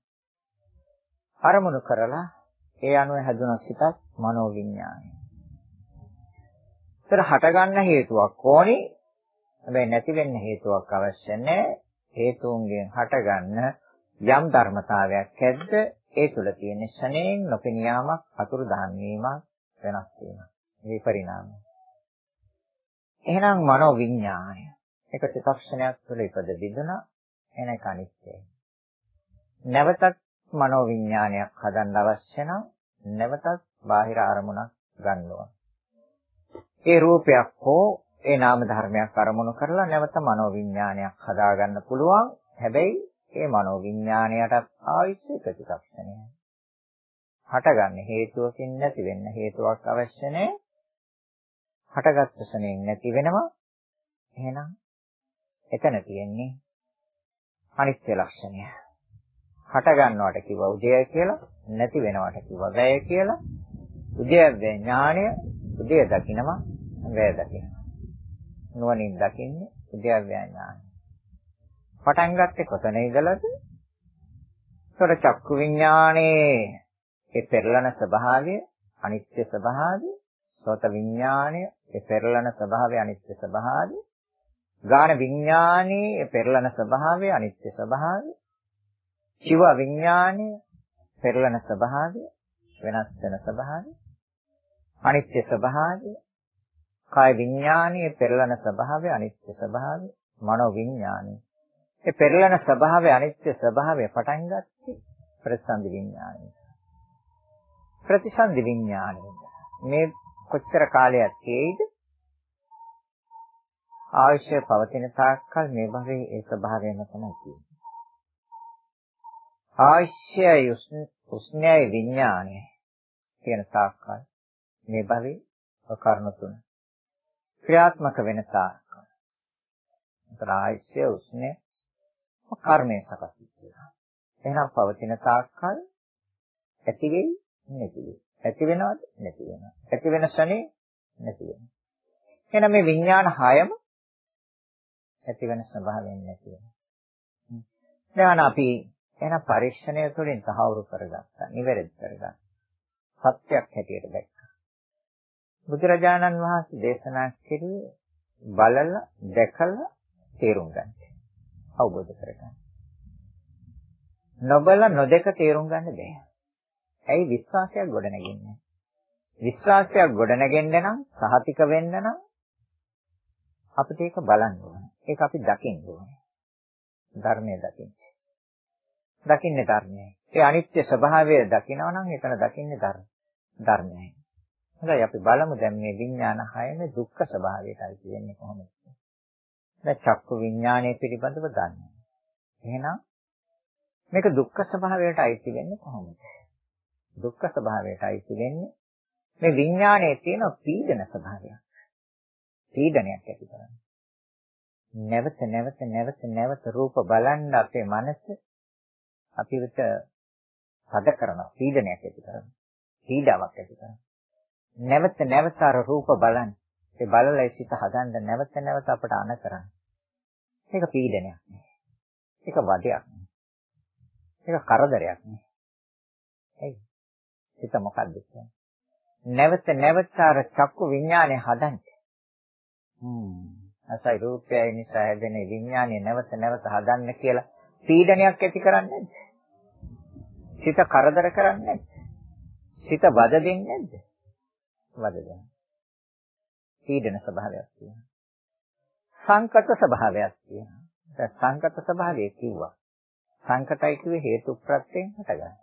[SPEAKER 1] අරමුණු කරලා ඒ අනුව හැදුන සිතක් මනෝ විඥානය. ඒතර හටගන්න හේතුවක් ඕනි. හැබැයි නැති වෙන්න හේතුවක් අවශ්‍ය නැහැ. හේතුන්ගෙන් හටගන්න යම් ධර්මතාවයක් ඇද්ද ඒ තුල තියෙන ශනේන් නොපෙනියාමක් අතුරු දහන් වීමක් වෙනස් වීමක් විපරිණාමය. එහෙනම් මනෝ විඥානය එක චිත්තක්ෂණයක් තුළ ඉපද බිඳුණා එන එක අනිත්‍යයි. නැවතත් මනෝ විඥානයක් හදන්න අවශ්‍ය නම් නැවතත් බාහිර අරමුණක් ගන්න ඕන. ඒ රූපයක් හෝ ඒ නාම ධර්මයක් අරමුණු කරලා නැවත මනෝ විඥානයක් හදාගන්න පුළුවන්. හැබැයි ඒ මනෝ විඥානයටත් ආවිශ්‍ය ප්‍රතික්ෂණයයි. හටගන්න හේතුවකින් නැති වෙන්න හේතුවක් අවශ්‍ය නැහැ. හටගත්තු ශරණයෙන් නැති වෙනවා. එහෙනම් එතන තියෙන්නේ අනිත්‍ය ලක්ෂණය. හට ගන්නවට කිව්වා උදය කියලා, නැති වෙනවට කිව්වා වැය කියලා. උදය ඥාණය උදය දකිනවා, වැය දකිනවා. නුවණින් දකින්නේ උදය ඥාණය. පටන් ගත්තේ කොතන ඉඳලාද? ඒතර චක්කු විඥානේ ඒ පෙරලන ස්වභාවය, අනිත්‍ය ස්වභාවය, සෝත විඥානය, ඒ පෙරලන ස්වභාවය, අනිත්‍ය ස්වභාවය, ගාන විඥානයේ ඒ පෙරලන ස්වභාවය, අනිත්‍ය ස්වභාවය, චිව විඥානයේ පෙරලන ස්වභාවය, වෙනස් වෙන ස්වභාවය, අනිත්‍ය ස්වභාවය, කාය විඥානයේ පෙරලන ස්වභාවය, අනිත්‍ය ස්වභාවය, මනෝ විඥානයේ ඒ පෙරලන ස්වභාවය අනිත්‍ය ස්වභාවය පටන් ගත්තේ ප්‍රතිසන්දි විඥානය. ප්‍රතිසන්දි විඥානය. මේ කොච්චර කාලයක් තියෙයිද? අවශ්‍ය පවතින තාක්කල් මේ භවයේ ඒ ස්වභාවයම තමයි තියෙන්නේ. අවශ්‍යයි උස්නේය විඥානය කියන තාක්කල් මේ භවයේ කර්ණ තුන ක්‍රියාත්මක වෙන තාක්කල්. ඒතර ආශ්‍ය උස්නේ කර්මය සකස් වෙනවා. එහෙනම් පවතින තාක්කල් ඇති වෙයි නැති වෙයි. ඇති වෙනවද නැති වෙනවා. ඇති වෙන ශනේ නැති වෙනවා. එහෙනම් මේ විඥාන හයම ඇති වෙන ස්වභාවයෙන් නැති වෙනවා. දැන් අපි එහෙනම් පරීක්ෂණය තුළින් තහවුරු කරගත්තා. නිවැරදි කරගත්තා. සත්‍යයක් හැටියට දැක්කා. බුදුරජාණන් වහන්සේ දේශනා කළේ බලලා දැකලා තේරුම් ගන්න. අවබෝධ කරගන්න. නොබල නොදක තේරුම් ගන්න බෑ. ඇයි විශ්වාසයක් ගොඩනගන්නේ? විශ්වාසයක් ගොඩනගෙන්න නම් සහතික වෙන්න නම් අපිට ඒක බලන්න ඕනේ. ඒක අපි දකින්න ඕනේ. ධර්මයේ දකින්න. දකින්නේ ධර්මයයි. ඒ අනිත්‍ය ස්වභාවය දකිනවා නම් එතන දකින්නේ ධර්ම. ධර්මයයි. හොඳයි අපි බලමු දැන් මේ විඥාන හයනේ දුක්ඛ ස්වභාවයටයි කියන්නේ කොහොමද? දැන් චක්කු විඥානය පිළිබඳව දන්නවා. එහෙනම් මේක දුක්ඛ ස්වභාවයට අයිති වෙන්නේ කොහොමද? දුක්ඛ ස්වභාවයට අයිති වෙන්නේ මේ විඥානයේ තියෙන පීඩන ස්වභාවයක්. පීඩනයක් ඇති කරන්නේ. නැවත නැවත නැවත නැවත රූප බලන්න අපේ මනස අපිට සද කරනවා පීඩනයක් ඇති කරනවා. පීඩාවක් ඇති කරනවා. නැවත නැවත අර රූප බලන්න ඒ බලලා ඒ සිත හදන්න නැවත නැවත අපට අන කරන්න. ඒක පීඩනයක් නේ. ඒක වදයක් නේ. ඒක කරදරයක් නේ. එයි. සිත මොකද්ද කියන්නේ? නැවත නැවත අර චක්කු විඥානය හදන්න. හ්ම්. අසයි රූපයයි නිසා හැදෙන විඥානය නැවත නැවත හදන්න කියලා පීඩනයක් ඇති කරන්නේ නැද්ද? සිත කරදර කරන්නේ නැද්ද? සිත වද දෙන්නේ නැද්ද? වද දෙනවා. පීඩන ස්වභාවයක් තියෙනවා. සංකත ස්වභාවයක් තියෙනවා. දැන් සංකත ස්වභාවය කිව්වා. සංකතයි කිව්වේ හේතු ප්‍රත්‍යයෙන් හටගන්න.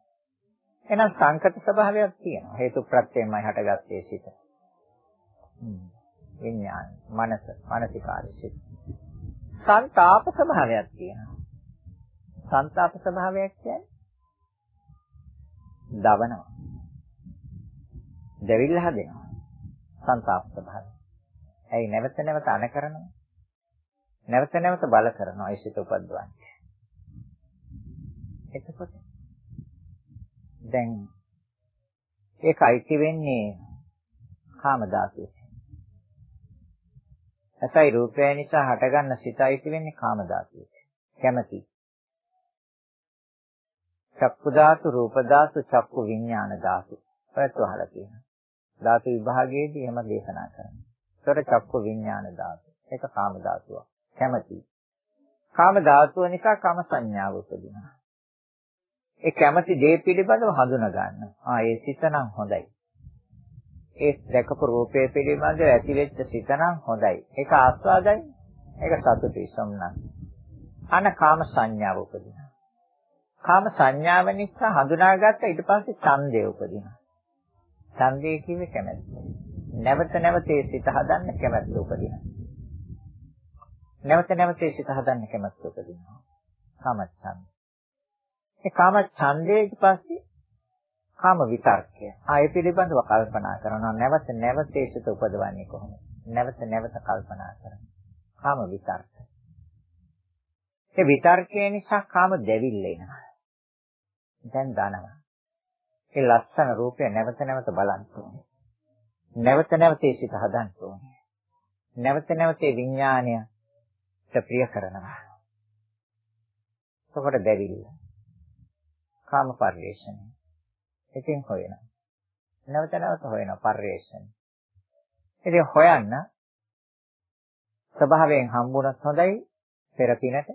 [SPEAKER 1] එහෙනම් සංකත ස්වභාවයක් තියෙනවා. හේතු ප්‍රත්‍යයෙන්මයි හටගත්තේ සිත. විඥාන, මනස, මානසිකාරිසිත. සංతాප ස්වභාවයක් තියෙනවා. සංతాප ස්වභාවයක් කියන්නේ දවනවා. දෙවිල්ල හදෙනවා. සංతాප ස්වභාවය. ඇයි නැවත නැවත අන කරනවා? නැවත නැවත බල කරනවා ඒ සිත උපද්දවන්නේ. එතකොට දැන් ඒක අයිති වෙන්නේ කාම ධාතුවේ. ඇසයි රූපය නිසා හටගන්න සිත අයිති වෙන්නේ කාම ධාතුවේ. කැමැති. චක්කු ධාතු, රූප ධාතු, චක්කු විඥාන ධාතු. ඔයත් අහලා තියෙනවා. ධාතු විභාගයේදී එහෙම දේශනා කරනවා. ඒතර චක්කු විඥාන ධාතු. ඒක කාම ධාතුවක්. කැමැති. කාම ධාතුව නිසා කාම සංඥාව උපදිනවා. ඒ කැමැති දේ පිළිබඳව හඳුනා ගන්න. ආ ඒ සිත නම් හොඳයි. ඒ දැකපු රූපය පිළිබඳව ඇතිවෙච්ච සිත නම් හොඳයි. ඒක ආස්වාදයි. ඒක සතුටුයි සම්නස්. අන කාම සංඥාව උපදිනවා. කාම සංඥාව නිසා හඳුනාගත්ත ඊට පස්සේ ඡන්දය උපදිනවා. ඡන්දය කිව්වේ කැමැත්ත. නැවත නැවත ඒ සිත හදන්න කැමැත්ත උපදිනවා. නැවත නැවත ඒ සිත හදන්න කැමැත්ත උපදිනවා. කාම ඡන්ද. ඒ කාම ඡන්දයේ ඊට පස්සේ කාම විතර්කය. ආයෙ පිළිබඳව කල්පනා කරනවා. නැවත නැවත ඒ සිත උපදවන්නේ කොහොමද? නැවත නැවත කල්පනා කරනවා. කාම විතර්ක. ඒ විතර්කය නිසා කාම දෙවිල්ල එනවා. දැන් දනවා. ඒ ලස්සන රූපය නැවත නැවත බලන්න ඕනේ. නැවත නැවත ඒ සිත හදන්න ඕනේ. නැවත නැවත විඥාණයට ප්‍රිය කරනවා. එතකොට දෙවිල්ල. කාම පරිේශණය. ඉතින් හොයනවා. නැවත නැවත හොයනවා පරිේශණය. ඉතින් හොයන්න ස්වභාවයෙන් හම්බුනත් හොඳයි පෙර පිනට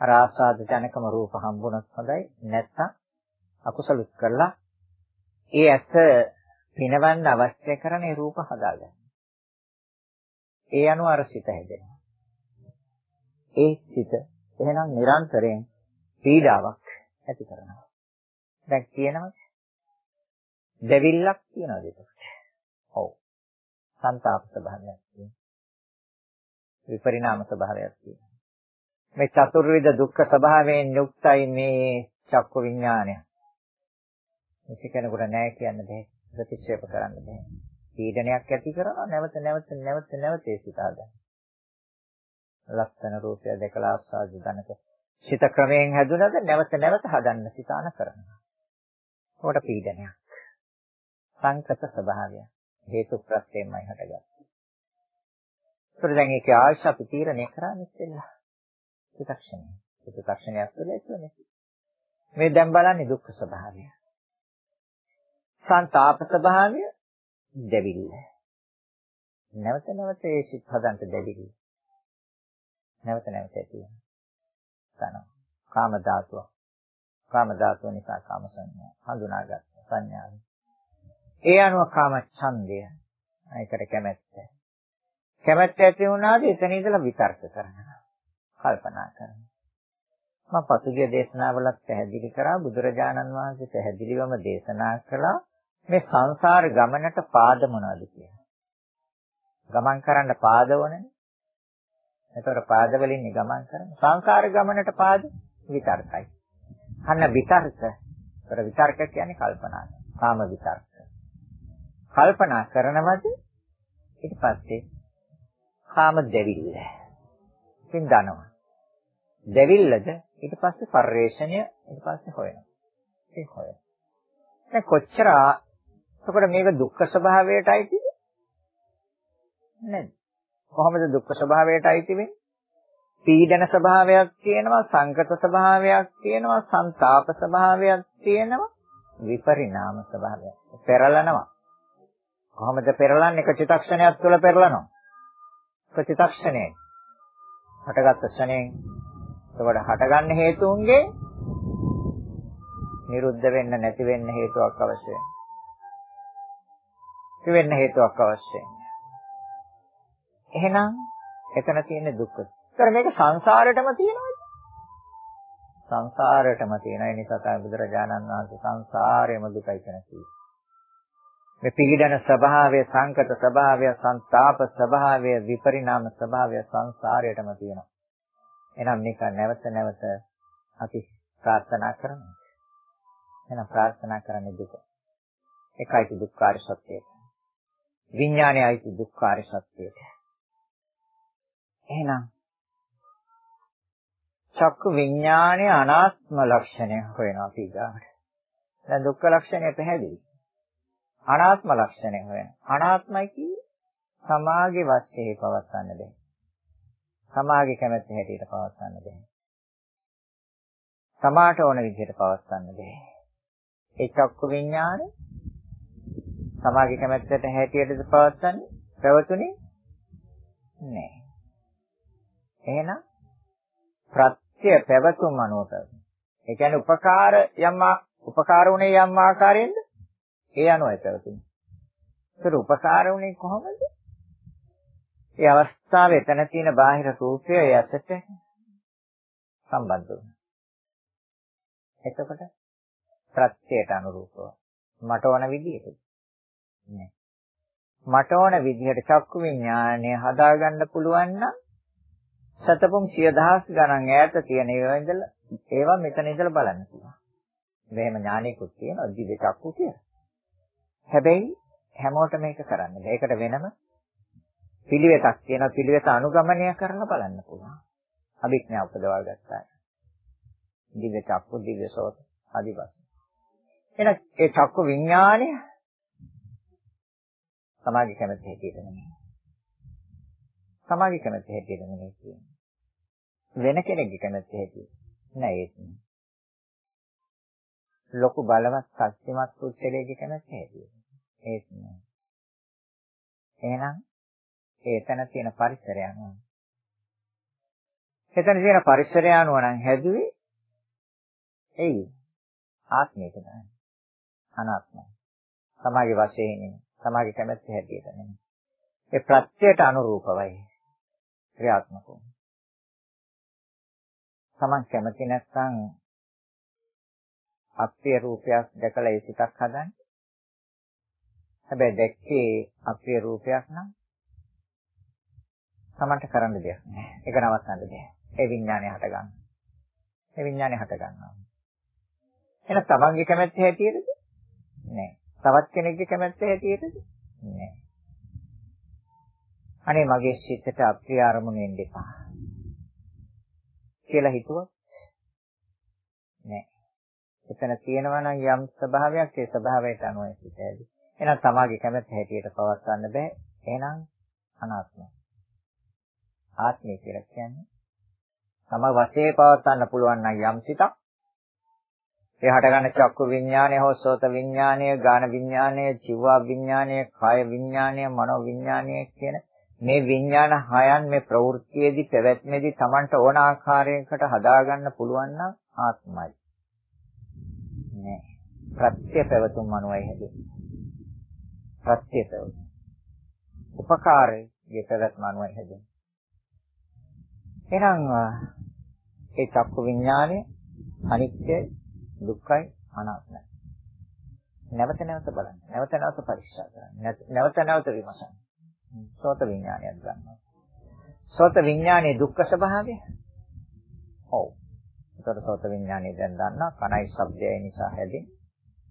[SPEAKER 1] අර ආස්වාද ජනකම රූප හම්බුනත් හොඳයි නැත්නම් අකුසලුත් කරලා ඒ ඇස පිනවන්න අවශ්‍ය කරන ඒ රූප හදාගන්න. ඒ අනුව අර සිත හැදෙනවා. ඒ සිත එහෙනම් නිරන්තරයෙන් පීඩාවක් ඇති කරනවා. දැන් කියනවද? දෙවිල්ලක් තියනවාද එතකොට? ඔව්. සංతాප ස්වභාවයක් තියෙනවා. විපරිණාම ස්වභාවයක් තියෙනවා. මේ චතුර්විධ දුක්ඛ ස්වභාවයෙන් යුක්තයි මේ චක්කු විඥානය. මේක කෙනෙකුට නෑ කියන්න බෑ. ප්‍රතික්ෂේප කරන්න බෑ. පීඩනයක් ඇති කරනවා නැවත නැවත නැවත නැවත ඒ සිත හදන්න. ලක්ෂණ රූපය දැකලා ආස්වාද දනක සිත ක්‍රමයෙන් හැදුනද නැවත නැවත හදන්න සිතාන කරනවා. උකට පීඩනයක්. සංකත ස්වභාවය හේතු ප්‍රත්‍යයෙන්මයි හටගන්නේ. ඒතර දැන් ඒකේ ආශ අපි තීරණය කරන්නේ ඉතින්ලා. චිත්තක්ෂණය. චිත්තක්ෂණයක් තුළ ඇතුළේ. මේ දැන් බලන්නේ දුක්ඛ ස්වභාවය. සංతాප ස්වභාවය දෙවිල්ල. නැවත නැවත ඒ සිත් හදන්ට දෙවිල්ල. නැවත නැවත තියෙනවා. තන කාම ධාතුව. කාම ධාතුව නිසා කාම සංඥා හඳුනාගත්ත සංඥාව. ඒ අනුව කාම ඡන්දය. ඒකට කැමැත්ත. කැමැත්ත ඇති වුණාද එතන ඉඳලා විතර්ක කරනවා. කල්පනා කරනවා. මම පසුගිය දේශනාවලත් පැහැදිලි කරා බුදුරජාණන් වහන්සේ පැහැදිලිවම දේශනා කළා මේ සංසාර ගමනට පාද මොනවද කියලා. ගමන් කරන්න පාද ඕනේ. එතකොට පාද වලින් ගමන් කරන්නේ. සංසාර ගමනට පාද විතර්කයි. අන්න විතර්ක. ඒතර විතර්ක කියන්නේ කල්පනා. කාම විතර්ක. කල්පනා කරනවද ඊට පස්සේ කාම දෙවිල්ල. ඉතින් දනවා. දෙවිල්ලද ඊට පස්සේ පරිේශණය ඊට පස්සේ හොයනවා. ඒක හොයනවා. දැන් කොච්චර එතකොට මේක දුක්ඛ ස්වභාවයට අයිතිද? නැද්ද? කොහොමද දුක්ඛ ස්වභාවයට අයිති වෙන්නේ? පීඩන ස්වභාවයක් තියෙනවා, සංකත ස්වභාවයක් තියෙනවා, සංతాප ස්වභාවයක් තියෙනවා, විපරිණාම ස්වභාවයක්. පෙරලනවා. කොහොමද පෙරලන්නේ? එක චිත්තක්ෂණයක් තුළ පෙරලනවා. එක චිත්තක්ෂණයයි. හටගත්ත ක්ෂණයෙන් එතකොට හටගන්න හේතුන්ගේ නිරුද්ධ වෙන්න නැති වෙන්න හේතුවක් අවශ්‍යයි. ඉති වෙන්න හේතුවක් අවශ්‍යයි. එහෙනම් එතන තියෙන දුක්ඛ. ඒතර මේක සංසාරෙටම තියෙනවද? සංසාරෙටම තියෙන. ඒ නිසා තමයි බුදුරජාණන් වහන්සේ සංසාරයම දුකයි කියන කිව්වේ. මේ පීඩන ස්වභාවය, සංකත ස්වභාවය, සංతాප ස්වභාවය, විපරිණාම ස්වභාවය සංසාරයටම තියෙනවා. එහෙනම් මේක නැවත නැවත අපි ප්‍රාර්ථනා කරනවා. එහෙනම් ප්‍රාර්ථනා කරන්නේ දුක. එකයි දුක්ඛාර සත්‍යය. විඥානයයි දුක්ඛාර සත්‍යය. එහෙනම් චක්කු විඥානයේ අනාත්ම ලක්ෂණය හොයනවා අපි ගාවට. දැන් දුක්ඛ ලක්ෂණය පැහැදිලි. අනාත්ම ලක්ෂණය හොයන. අනාත්මයි කියේ සමාගේ වශයෙන් පවත්වන්න බෑ. සමාගේ කැමැත්ත හැටියට පවත්වන්න බෑ. සමාට ඕන විදිහට පවත්වන්න බෑ. ඒ චක්කු විඥාන සමාගේ කැමැත්තට හැටියටද පවත්වන්නේ? පැවතුනේ නෑ. එහෙනම් ප්‍රත්‍ය පැවතුම් අනුව ඒ කියන්නේ උපකාර යම් උපකාර උනේ යම් ආකාරයෙන්ද ඒ අනුවයි පැවතුනේ. ඒකට උපකාර උනේ කොහොමද? ඒ අවස්ථාවේ එතන තියෙන බාහිර රූපය ඇසට සම්බන්ධ වෙනවා. එතකොට ප්‍රත්‍යයට අනුරූපව මට ඕන විදිහට නෑ. මට ඕන විදිහට චක්කු විඥානය හදාගන්න පුළුවන් නම් සතපොම් 10000 ගණන් ඈත තියෙන ඒවා ඉඳලා ඒවා මෙතන ඉඳලා බලන්න පුළුවන්. මෙහෙම ඥානෙකුත් තියෙනවා දිව්‍ය චක්කු කියලා. හැබැයි හැමෝටම මේක කරන්න බෑ. ඒකට වෙනම පිළිවෙතක් තියෙනවා. පිළිවෙත අනුගමනය කරලා බලන්න පුළුවන්. අභිඥා උපදවා ගත්තා. දිව්‍ය චක්කු දිව්‍ය සෝත ආදී වශයෙන්. එහෙනම් ඒ චක්කු විඥානය සමාගය කැමති හැටියට නෙමෙයි. සමාගය කැමති හැටියට නෙමෙයි කියන්නේ. වෙන කෙනෙක්ගේ කැමති හැටියට. නෑ ඒක නෙමෙයි. ලොකු බලවත් ශක්තිමත් පුද්ගලයෙක්ගේ කැමති හැටියට. ඒක නෙමෙයි. එහෙනම් ඒතන තියෙන පරිසරය අනුව. එතන තියෙන පරිසරය අනුව නම් හැදුවේ එයි ආත්මයක තමයි. අනාත්මයි. සමාගේ වශයෙන් නෙමෙයි. සමාගේ කැමැත්ත හැටියට නෙමෙයි. ඒ ප්‍රත්‍යයට අනුරූපවයි. ක්‍රියාත්මකව. Taman කැමති නැත්නම් අප්‍රිය රූපයක් දැකලා ඒ සිතක් හදන්නේ. හැබැයි දැක්කේ අප්‍රිය රූපයක් නම් Tamanට කරන්න දෙයක් නැහැ. ඒක නවත්තන්න බෑ. ඒ විඥානය හට ගන්න. ඒ විඥානය හට ගන්නවා. එහෙනම් Tamanගේ කැමැත්ත හැටියටද? නෑ. තවත් කෙනෙක්ගේ කැමැත්ත හැටියටද? නෑ. අනේ මගේ සිතට අප්‍රිය අරමුණු එන්න එපා. කියලා හිතුවොත් නෑ. එතන තියෙනවා නම් යම් ස්වභාවයක් ඒ ස්වභාවයට අනුව සිට ඇති. එහෙනම් තමාගේ කැමැත්ත හැටියට පවත්වන්න බෑ. එහෙනම් අනාත්මයි. ආත්මය කියලා කියන්නේ තම වශයෙන් පවත්වන්න පුළුවන් නම් යම් සිතක් ඒ හටගන්න චක්කු විඥානය හෝ සෝත විඥානය, ගාන විඥානය, ජීවා විඥානය, කාය විඥානය, මනෝ විඥානය කියන මේ විඥාන හයන් මේ ප්‍රවෘත්තියේදී පැවැත්මේදී Tamanට ඕන ආකාරයකට හදාගන්න පුළුවන් නම් ආත්මයි. නෑ. ප්‍රත්‍ය පැවතුම් අනුවයි හැදෙන්නේ. ප්‍රත්‍ය පැවතුම්. උපකාරයේ පැවැත්ම අනුවයි හැදෙන්නේ. එහෙනම් ඒ චක්කු විඥානය අනිත්‍යයි, දුක්ඛයි, අනාත්මයි. නැවත නැවත බලන්න. නැවත නැවත පරීක්ෂා කරන්න. නැවත නැවත විමසන්න. සෝත විඥානයක් ගන්නවා. සෝත විඥානයේ දුක්ඛ ස්වභාවය. ඔව්. ඒතර සෝත විඥානය දැන් දන්නා කණයි ශබ්දයයි නිසා හැදෙන.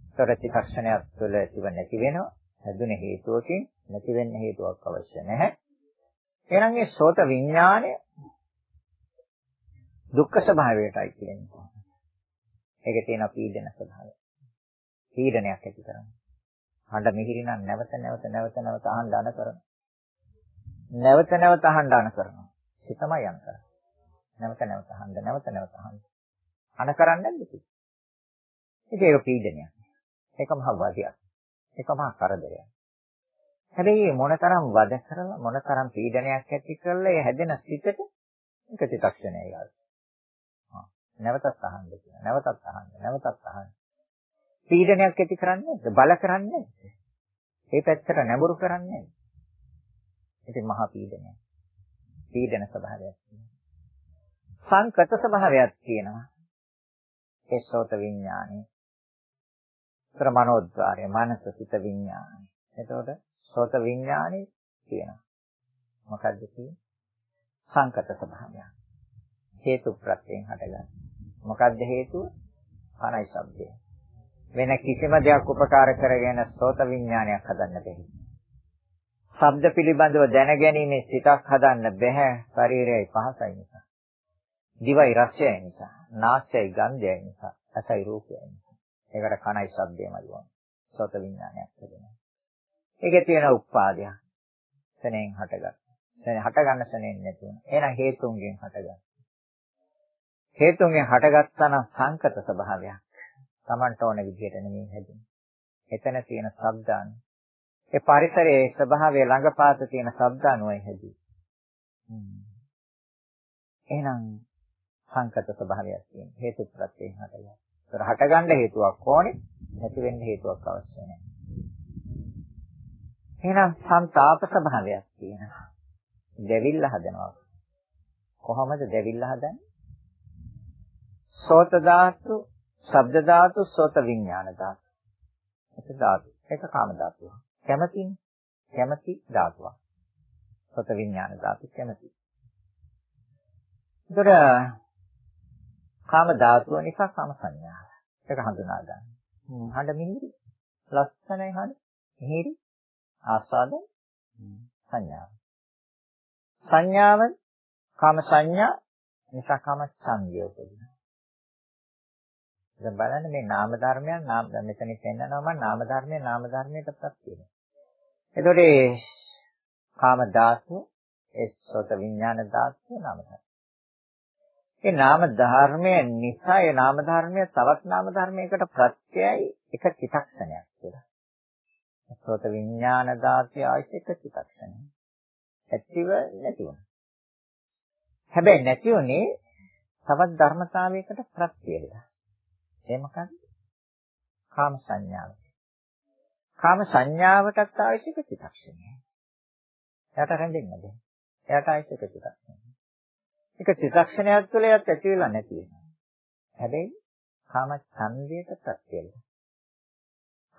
[SPEAKER 1] ඒතර චිත්තක්ෂණයක් තුළ ඇතිව නැති වෙනවා. හැදුන හේතුවකින් නැති වෙන්න හේතුවක් අවශ්‍ය නැහැ. එහෙනම් මේ සෝත විඥානය දුක්ඛ ස්වභාවයටයි කියන්නේ. ඒකේ තියෙන පීඩන ස්වභාවය. පීඩනයක් ඇති කරනවා. හඬ මිහිරි නම් නැවත නැවත නැවත නැවත අහන්න අන කරනවා. නැවත නැවත අහන්න අන කරනවා. සිතමයි අන කරන්නේ. නැවත නැවත අහන්න නැවත නැවත අහන්න. අන කරන්නේ නැද්ද කිසි? ඒක පීඩනයක්. ඒක මහ වදයක්. ඒක මහ කරදරයක්. හැබැයි මොනතරම් වද කරලා මොනතරම් පීඩනයක් ඇති කරලා ඒ හැදෙන සිතට එක චිත්තක්ෂණය ගන්න. නැවතත් අහන්න කියලා. නැවතත් අහන්න. නැවතත් අහන්න. පීඩනයක් ඇති කරන්නේ බල කරන්නේ ඒ පැත්තට නැඹුරු කරන්නේ ඉතින් මහා පීඩනය. පීඩන ස්වභාවයක් තියෙනවා. සංකත ස්වභාවයක් තියෙනවා. ඒ සෝත විඥානේ. ප්‍රමනෝද්වාරය, මානස සිත විඥානේ. එතකොට සෝත විඥානේ තියෙනවා. මොකද්ද කියන්නේ? සංකත ස්වභාවය. හේතු ප්‍රත්‍යයෙන් හටගන්න. මොකද්ද හේතුව? කනයි ශබ්දය. වෙන කිසිම දෙයක් උපකාර කරගෙන සෝත විඥානයක් හදන්න බැහැ. ශබ්ද පිළිබඳව දැනගැනීමේ සිතක් හදන්න බැහැ ශරීරයයි පහසයි නිසා. දිවයි රසයයි නිසා, නාසයයි ගන්ධයයි නිසා, රසයි රූපයයි නිසා. ඒකට කනයි ශබ්දයමයි වුණා. සෝත විඥානයක් හදනවා. ඒකේ තියෙන උපාදයක්. සෙනෙන් හටගන්න. සෙනෙන් හටගන්න සෙනෙන් නැති වෙන. එහෙනම් හේතුන්ගෙන් හටගන්න. හේතුන්ගෙන් හටගත්තා නම් සංකත ස්වභාවයක්. Tamanට ඕන විදිහට නෙමෙයි හැදෙන්නේ. එතන තියෙන ශබ්දාන. ඒ පරිසරයේ ස්වභාවය ළඟපාත තියෙන ශබ්දානුවයි හැදී. එහෙනම් සංකත ස්වභාවයක් තියෙන හේතු ප්‍රත්‍යයෙන් හටගන්න. ඒතර හටගන්න හේතුවක් ඕනේ නැති වෙන්න හේතුවක් අවශ්‍ය නැහැ. එහෙනම් සංతాප ස්වභාවයක් තියෙනවා. දෙවිල්ල හදනවා. කොහොමද දෙවිල්ල හදන්නේ? සෝත ධාතු, ශබ්ද ධාතු, සෝත විඥාන ධාතු. ඒක ධාතු. ඒක කාම ධාතුව. කැමැතිනේ. කැමැති ධාතුවක්. සෝත විඥාන ධාතු කැමැති. ඒතර කාම ධාතුව නිසා කාම සංඥාව. ඒක හඳුනා ගන්න. හඬ මිහිරි. ලස්සනයි හඬ. මිහිරි. ආස්වාද සංඥාව. සංඥාව කාම සංඥා නිසා කාම සංය උපදිනවා. දැන් බලන්න මේ නාම ධර්මයන් නාම මෙතන කියනවා මම නාම ධර්මයේ නාම ධර්මයට ප්‍රත්‍යය. එතකොට කාම ධාතු ඒ සෝත විඥාන ධාතු නාම ධර්ම. ඒ නාම ධර්මය නිසා ඒ නාම ධර්මය තවත් නාම ධර්මයකට ප්‍රත්‍යයයි එක චිත්තක්ෂණයක් කියලා. සෝත විඥාන ධාතය ආයසික චිත්තක්ෂණය. ඇතිව නැති වුණා. හැබැයි නැති උනේ තවත් ධර්මතාවයකට ප්‍රත්‍ය වෙලා. ඒ මොකක්ද? කාම සංඥාව. කාම සංඥාවටත් ආයසික චිත්තක්ෂණය. එයාට රැඳෙන්නේ නැහැ. එයාට ආයසික චිත්තක්ෂණය. ඒක චිත්තක්ෂණයක් තුළ යත් ඇති වෙලා නැති වෙනවා. හැබැයි කාම ඡන්දයට ප්‍රත්‍ය වෙලා.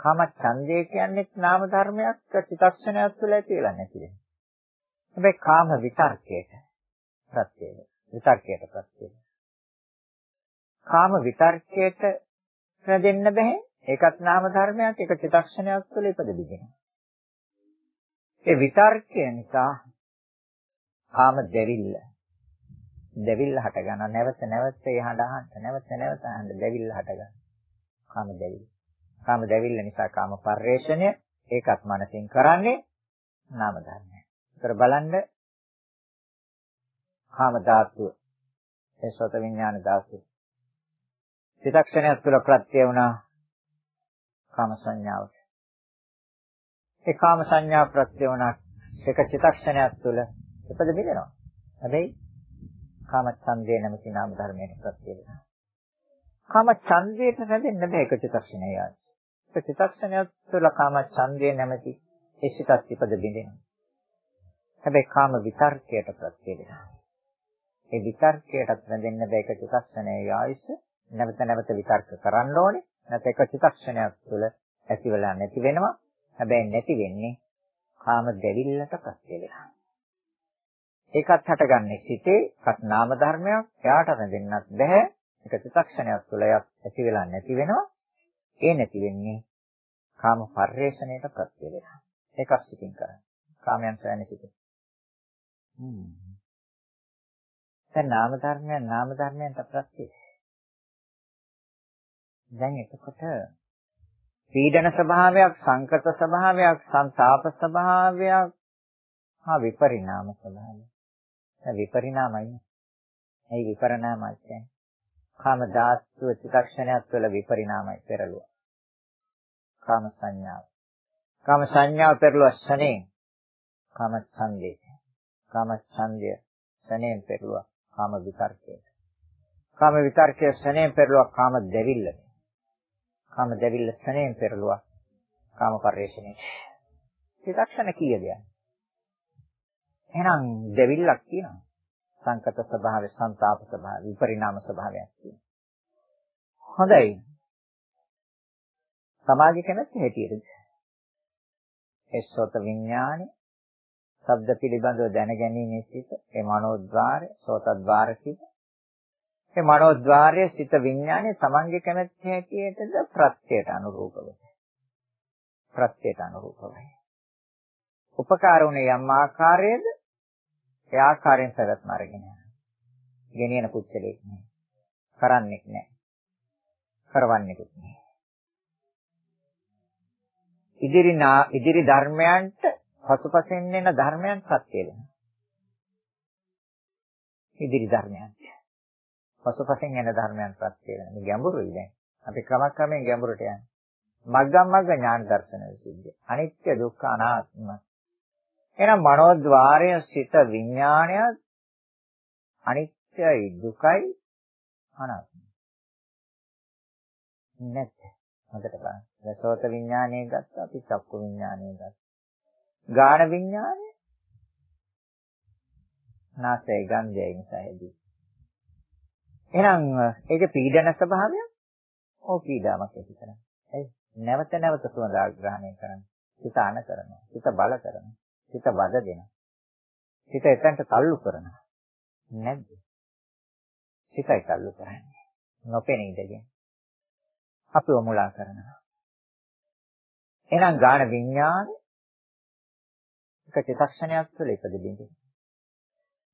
[SPEAKER 1] කාම ඡන්දය කියන්නේ නාම ධර්මයක් චිත්තක්ෂණයක් තුළ ඇති වෙලා නැති වෙනවා. හැබැයි කාම විතර්කයට ප්‍රත්‍යය. විතර්කයට ප්‍රත්‍යය. කාම විතර්කයට දෙන්න බෑ. ඒකත් නාම ධර්මයක් ඒක චිත්තක්ෂණයක් තුළ ඉපද බිඳිනවා. ඒ විතර්කය නිසා කාම දෙවිල්ල දෙවිල්ල හට ගන්න නැවත නැවත ඒ හඬ අහන්න නැවත නැවත අහන්න දෙවිල්ල හට ගන්න. කාම දෙවිල්ල. කාම දැවිල්ල නිසා කාම පරිේශණය ඒකත් මනසින් කරන්නේ නාම ධර්මය. ඒතර බලන්න කාම ධාතුව ඒ සෝත විඥාන ධාතුව. චිත්තක්ෂණයක් තුළ ප්‍රත්‍ය වුණා කාම සංඥාවට. ඒ කාම සංඥා ප්‍රත්‍ය වුණා එක චිත්තක්ෂණයක් තුළ ඉපද මිදෙනවා. හැබැයි කාම ඡන්දේ නැමැති නාම ධර්මයට ප්‍රත්‍ය වෙනවා. කාම ඡන්දයට රැඳෙන්න බෑ එක චිත්තක්ෂණයක්. චිත්තක්ෂණයක් තුළ කාම ඡන්දය නැමැති ඒ සිතත් ඉපද බිඳිනවා. හැබැයි කාම විතර්කයට ප්‍රත්‍ය වෙනවා. ඒ විතර්කයටත් වැදෙන්න බෑ එක චිත්තක්ෂණයේ ආයුෂ නැවත නැවත විතර්ක කරන්න ඕනේ. නැත්නම් එක චිත්තක්ෂණයක් තුළ ඇති වෙලා නැති වෙනවා. හැබැයි නැති වෙන්නේ කාම දෙවිල්ලට ප්‍රත්‍ය වෙනවා. ඒකත් හටගන්නේ සිතේ කත් නාම ධර්මයක්. එයාට රැඳෙන්නත් බෑ. එක චිත්තක්ෂණයක් තුළ ඇති වෙලා නැති වෙනවා. ඒ නැති වෙන්නේ කාම පරිේශණයට ප්‍රත්‍ය වෙනවා. ඒකක් සිතින් කරන්නේ. කාමයන් සෑහෙන සිතින්. හ්ම්. දැන් නාම ධර්මයන් නාම ධර්මයන්ට ප්‍රත්‍ය. දැන් එතකොට පීඩන ස්වභාවයක්, සංකත ස්වභාවයක්, සංతాප ස්වභාවයක්, හා විපරිණාම ස්වභාවයක්. දැන් විපරිණාමයි. ඒ විපරිණාමයි කියන්නේ. කාම ධාතු චිත්තක්ෂණයක් තුළ විපරිණාමයි පෙරළුවා. කාම සංඥාව. කාම සංඥාව පෙරළුවා ශනේ. කාම ඡන්දේ. කාම ඡන්දය ශනේන් පෙරළුවා කාම විතර්කයට. කාම විතර්කයේ ශනේන් පෙරළුවා කාම දෙවිල්ලට. කාම දෙවිල්ල ශනේන් පෙරළුවා කාම පරිශ්‍රණයට. චිත්තක්ෂණ කීයද යන්නේ? එහෙනම් දෙවිල්ලක් කියනවා. සංකත ස්වභාවය, සංతాප ස්වභාවය, විපරිණාම ස්වභාවයක් තියෙනවා. හොඳයි. සමාජ කැමැත්ත හැටියට. ඒ සෝත විඥානය ශබ්ද පිළිබඳව දැනගැනීමේ සිට ඒ මනෝද්වාරය සෝතද්වාර සිට ඒ මනෝද්වාරයේ සිත විඥානය තමන්ගේ කැමැත්ත හැටියටද ප්‍රත්‍යයට අනුරූපව ප්‍රත්‍යයට අනුරූපවයි උපකාර වුණේ යම් ආකාරයේද? ඒ ආකාරයෙන් පැවැත්ම අරගෙන ගෙනියන පුච්චලෙක් නෑ කරන්නෙක් නෑ. කරවන්නෙකුත් නෑ. ඉදිරි ඉදිරි ධර්මයන්ට පසුපසෙන් එන ධර්මයන් සත්‍ය වෙනවා. ඉදිරි ධර්මයන්. පසුපසෙන් එන ධර්මයන් සත්‍ය වෙනවා. මේ ගැඹුරුයි දැන්. අපි ක්‍රමක්‍රමයෙන් ගැඹුරට යන්නේ. මග්ගම් මග්ග ඥාන දර්ශන විසුද්ධිය. අනිත්‍ය දුක්ඛ අනාත්ම. එහෙනම් මනෝද්වාරය සිත විඥාණය අනිත්‍යයි දුකයි අනාත්මයි. නැත්නම් හොඳට බලන්න. රසෝත විඥානය ගත්තා අපි චක්කු විඥානය ගත්තා. ගාන විඥානය නාසය ගන්ධයයි නිසා හැදී. එහෙනම් ඒකේ පීඩන ස්වභාවය ඕ පීඩාවක් ඇති කරනවා. ඒ නැවත නැවත සුවඳ ආග්‍රහණය කරනවා. සිත අන කරනවා. සිත බල කරනවා. සිත වද දෙනවා. සිත එතනට තල්ලු කරනවා. නැද්ද? සිතයි තල්ලු කරන්නේ. නොපෙනී ඉඳගෙන. අපිව මුලා කරනවා. එහෙනම් ගාන විඥාන එක චිත්තක්ෂණයක් තුළ ඉපදෙන්නේ.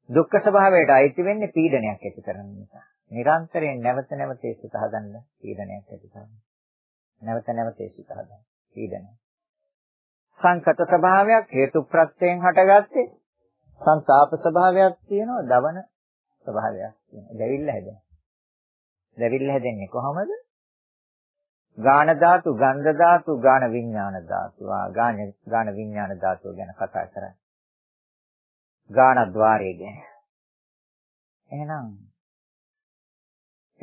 [SPEAKER 1] දුක්ඛ ස්වභාවයට අයිති වෙන්නේ පීඩනයක් ඇති කරන නිසා. නිරන්තරයෙන් නැවත නැවත ඒ සිත හදන්න පීඩනයක් ඇති කරනවා. නැවත නැවත ඒ සිත හදන්න පීඩනය. සංකත ස්වභාවයක් හේතු ප්‍රත්‍යයෙන් හටගත්තේ සංతాප ස්වභාවයක් තියෙනවා, දවන ස්වභාවයක් තියෙනවා. දැවිල්ල හැදෙන. දැවිල්ල හැදෙන්නේ කොහොමද? ගාන ධාතු, ගන්ධ ධාතු, ගාන විඥාන ධාතු. ආ ගාන ගාන විඥාන ධාතු ගැන කතා කරන්නේ. ගාන ద్వාරය ගැන. එහෙනම්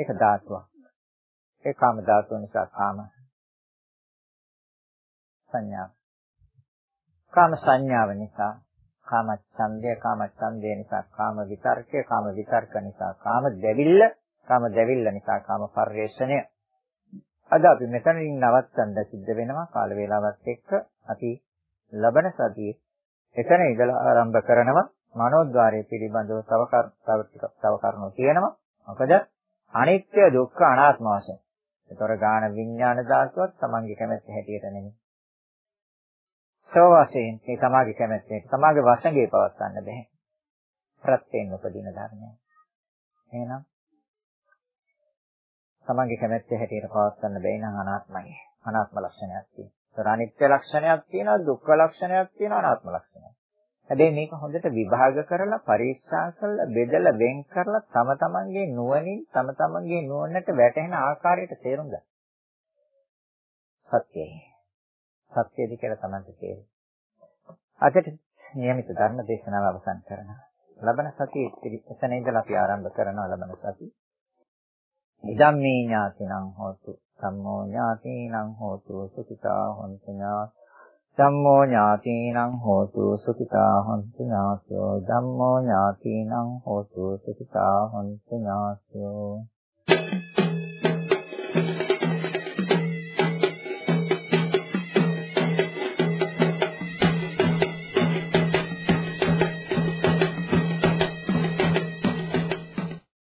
[SPEAKER 1] ඒක ධාතුවක්. ඒ කාම ධාතුව නිසා කාම සංඥා. කාම සංඥාව නිසා කාම ඡන්දය, කාම ඡන්දය නිසා කාම විතර්කය, කාම විතර්ක නිසා කාම දෙවිල්ල, කාම දෙවිල්ල නිසා කාම පරිේශණය අද අපි මෙතනින් නවත්තන්න සිද්ධ වෙනවා කාල වේලාවත් එක්ක අපි ලබන සතියේ එතන ඉඳලා ආරම්භ කරනවා මනෝද්වාරය පිළිබඳව තව තව තව කරුණු තියෙනවා මොකද අනිත්‍ය දුක්ඛ අනාත්ම වශයෙන් ඒතොර ගාන විඥාන ධාතුවත් තමන්ගේ කැමැත්ත හැටියට නෙමෙයි සෝ වශයෙන් ඒ තමාගේ කැමැත්තට තමාගේ වශයෙන් පවත්වන්න බෑ ප්‍රත්‍යයෙන් උපදින ධර්මයක් එහෙනම් තමන්ගේ කැමැත්ත හැටියට පවත්වන්න බැයි නම් අනාත්මයි. අනාත්ම ලක්ෂණයක් තියෙනවා. අනිත්‍ය ලක්ෂණයක් තියෙනවා, දුක්ඛ ලක්ෂණයක් තියෙනවා, අනාත්ම ලක්ෂණයක්. හැබැයි මේක හොඳට විභාග කරලා පරීක්ෂා කරලා බෙදලා වෙන් කරලා තම තමන්ගේ නුවණින් තම තමන්ගේ නුවණට වැටහෙන ආකාරයට තේරුම් ගන්න. සත්‍යයි. සත්‍යද කියලා තමන්ට තේරෙයි. අදට નિયમિત ධර්ම දේශනාව අවසන් කරනවා. ලබන සතියේ එතන ඉඳලා අපි ආරම්භ කරනවා ලබන සතියේ ඉදම්මේ ඥාතිනං හෝතු සම්මෝ ඥාතිනං හෝතු සුඛිතා හොන්තු ඥා ධම්මෝ ඥාතිනං හෝතු සුඛිතා හොන්තු ඥාතෝ ධම්මෝ ඥාතිනං හෝතු සුඛිතා හොන්තු ඥාතෝ